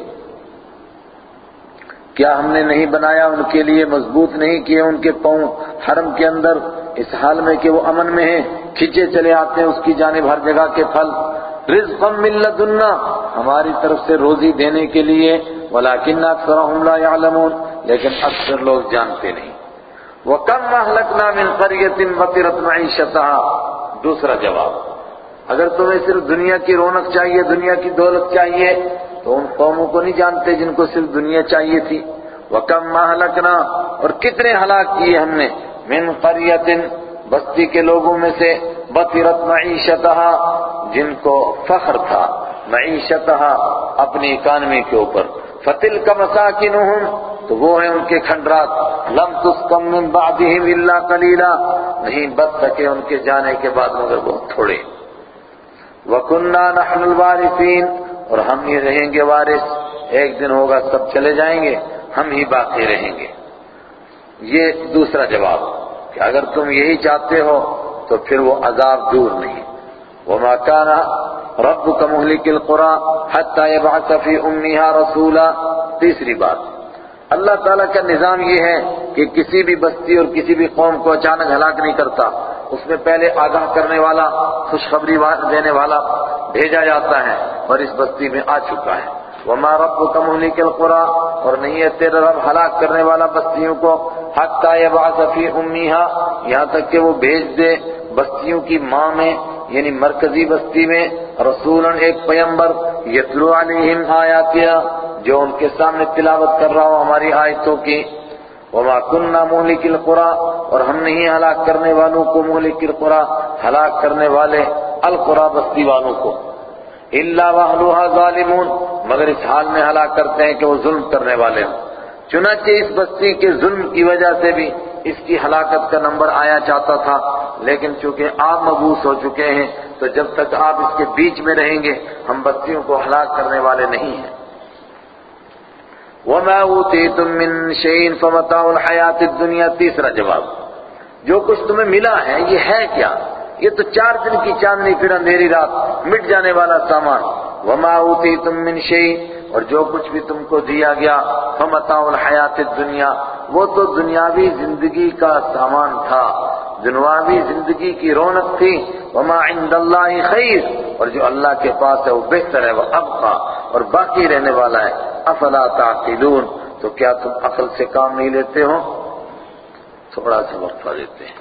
کیا ہم نے نہیں بنایا ان کے لیے، مضبوط نہیں کیے ان کے پاؤں حرم کے اندر؟ اس حال میں کہ وہ امن میں ہیں، کھچے چلے آتے ہیں اس کی جانب ہر جگہ کے پھل۔ رزقا من لدنا، ہماری طرف سے روزی دینے کے لیے، ولیکن اکثرهم لا يعلمون لیکن اکثر لوگ جانتے نہیں۔ وَكَمْ مَحْلَقْنَا مِنْ قَرْيَةٍ بَطِرَتْ مَعِيشَتَهَا؟ دوسرا جواب۔ اگر تمہیں صرف دنیا کی رونق چاہیے، دنیا کی دولت چاہیے، تو ان قوموں کو نہیں جانتے جن کو صرف دنیا چاہیے تھی۔ وَكَمْ مَحْلَقْنَا اور کتنے ہلاک کیے ہم نے؟ من قریت بستی کے لوگوں میں سے بطرت معیشتها جن کو فخر تھا۔ معیشت اپنی اکانومی کے اوپر۔ فتل کا مساکن تو وہ ہیں ان کے کھنڈرات۔ لم تسکم من بعدہم الا قلیلا نہیں، بچ سکے ان کے جانے کے بعد، مگر بہت تھوڑے۔ وَكُنَّا نَحْنُ الْوَارِثِينَ۔ اور ہم ہی رہیں گے وارث۔ ایک دن ہوگا سب چلے جائیں گے، ہم ہی باقی رہیں گے۔ یہ دوسرا جواب، کہ اگر تم یہی چاہتے ہو، تو پھر وہ عذاب دور نہیں۔ وَمَا كَانَ رَبُّكَ مُهْلِكِ الْقُرَىٰ حَتَّى يَبْعَثَ فِي أُمِّهَا رَسُولًا۔ تیسری بات، اللہ تعالیٰ کا نظام یہ ہے کہ کسی بھی بستی اور کسی بھی قوم کو اچانک ہلاک نہیں کرتا۔ اس میں پہلے آگاہ کرنے والا، خوشخبری دینے والا بھیجا جاتا ہے اور اس بستی میں آ چکا ہے۔ وما ربك مهلك القرى، اور نہیں ہے تیرا رب ہلاک کرنے والا بستیوں کو۔ حتی یبعث فی امیها یہاں تک کہ وہ بھیج دے بستیوں کی ماں میں یعنی مرکزی بستی میں۔ رسولا ایک پیمبر یتلو علیہم آیاتیا جو ان کے سامنے تلاوت کر رہا ہو ہماری آیتوں کی۔ وما كنا مهلك القرى، اور ہم نہیں ہلاک کرنے والوں کو مهلك القرى، ہلاک کرنے والے القرى بستی والوں کو۔ الا واهلها ظالمون، مگر اس حال میں ہلاک کرتے ہیں کہ وہ ظلم کرنے والے ہیں۔ چنانچہ اس بستی کے ظلم کی وجہ سے بھی اس کی ہلاکت کا نمبر آیا چاہتا تھا، لیکن چونکہ آپ مبوس ہو چکے ہیں، تو جب تک آپ اس کے بیچ میں رہیں گے، ہم بستیوں کو ہلاک کرنے والے نہیں ہیں۔ وَمَا أُوتِيتُم مِّن شَيْءٍ فَمَتَاعُ الْحَيَاةِ الدُّنْيَا تیسرا جواب۔ جو کچھ تمہیں ملا ہے، یہ ہے کیا؟ یہ تو چار دن کی چاندنی پھر اندھیری رات مٹ جانے والا سامان۔ وَمَا أُوتِيتُم مِّن شَيْءٍ، اور جو کچھ بھی تم کو دیا گیا، فَمَتَاعُ الْحَيَاةِ الدُّنْيَا۔ وہ تو دنیاوی زندگی کا سامان تھا۔ دنواوی زندگی کی رونق تھی۔ وما عند اللہ خیر اور جو اللہ کے پاس ہے وہ بہتر ہے، وہ ابقا۔ اور باقی رہنے والا ہے۔ افلا تعقلون۔ تو کیا تم عقل سے کام نہیں لیتے ہو؟ تھوڑا سا وقفہ دیتے ہیں۔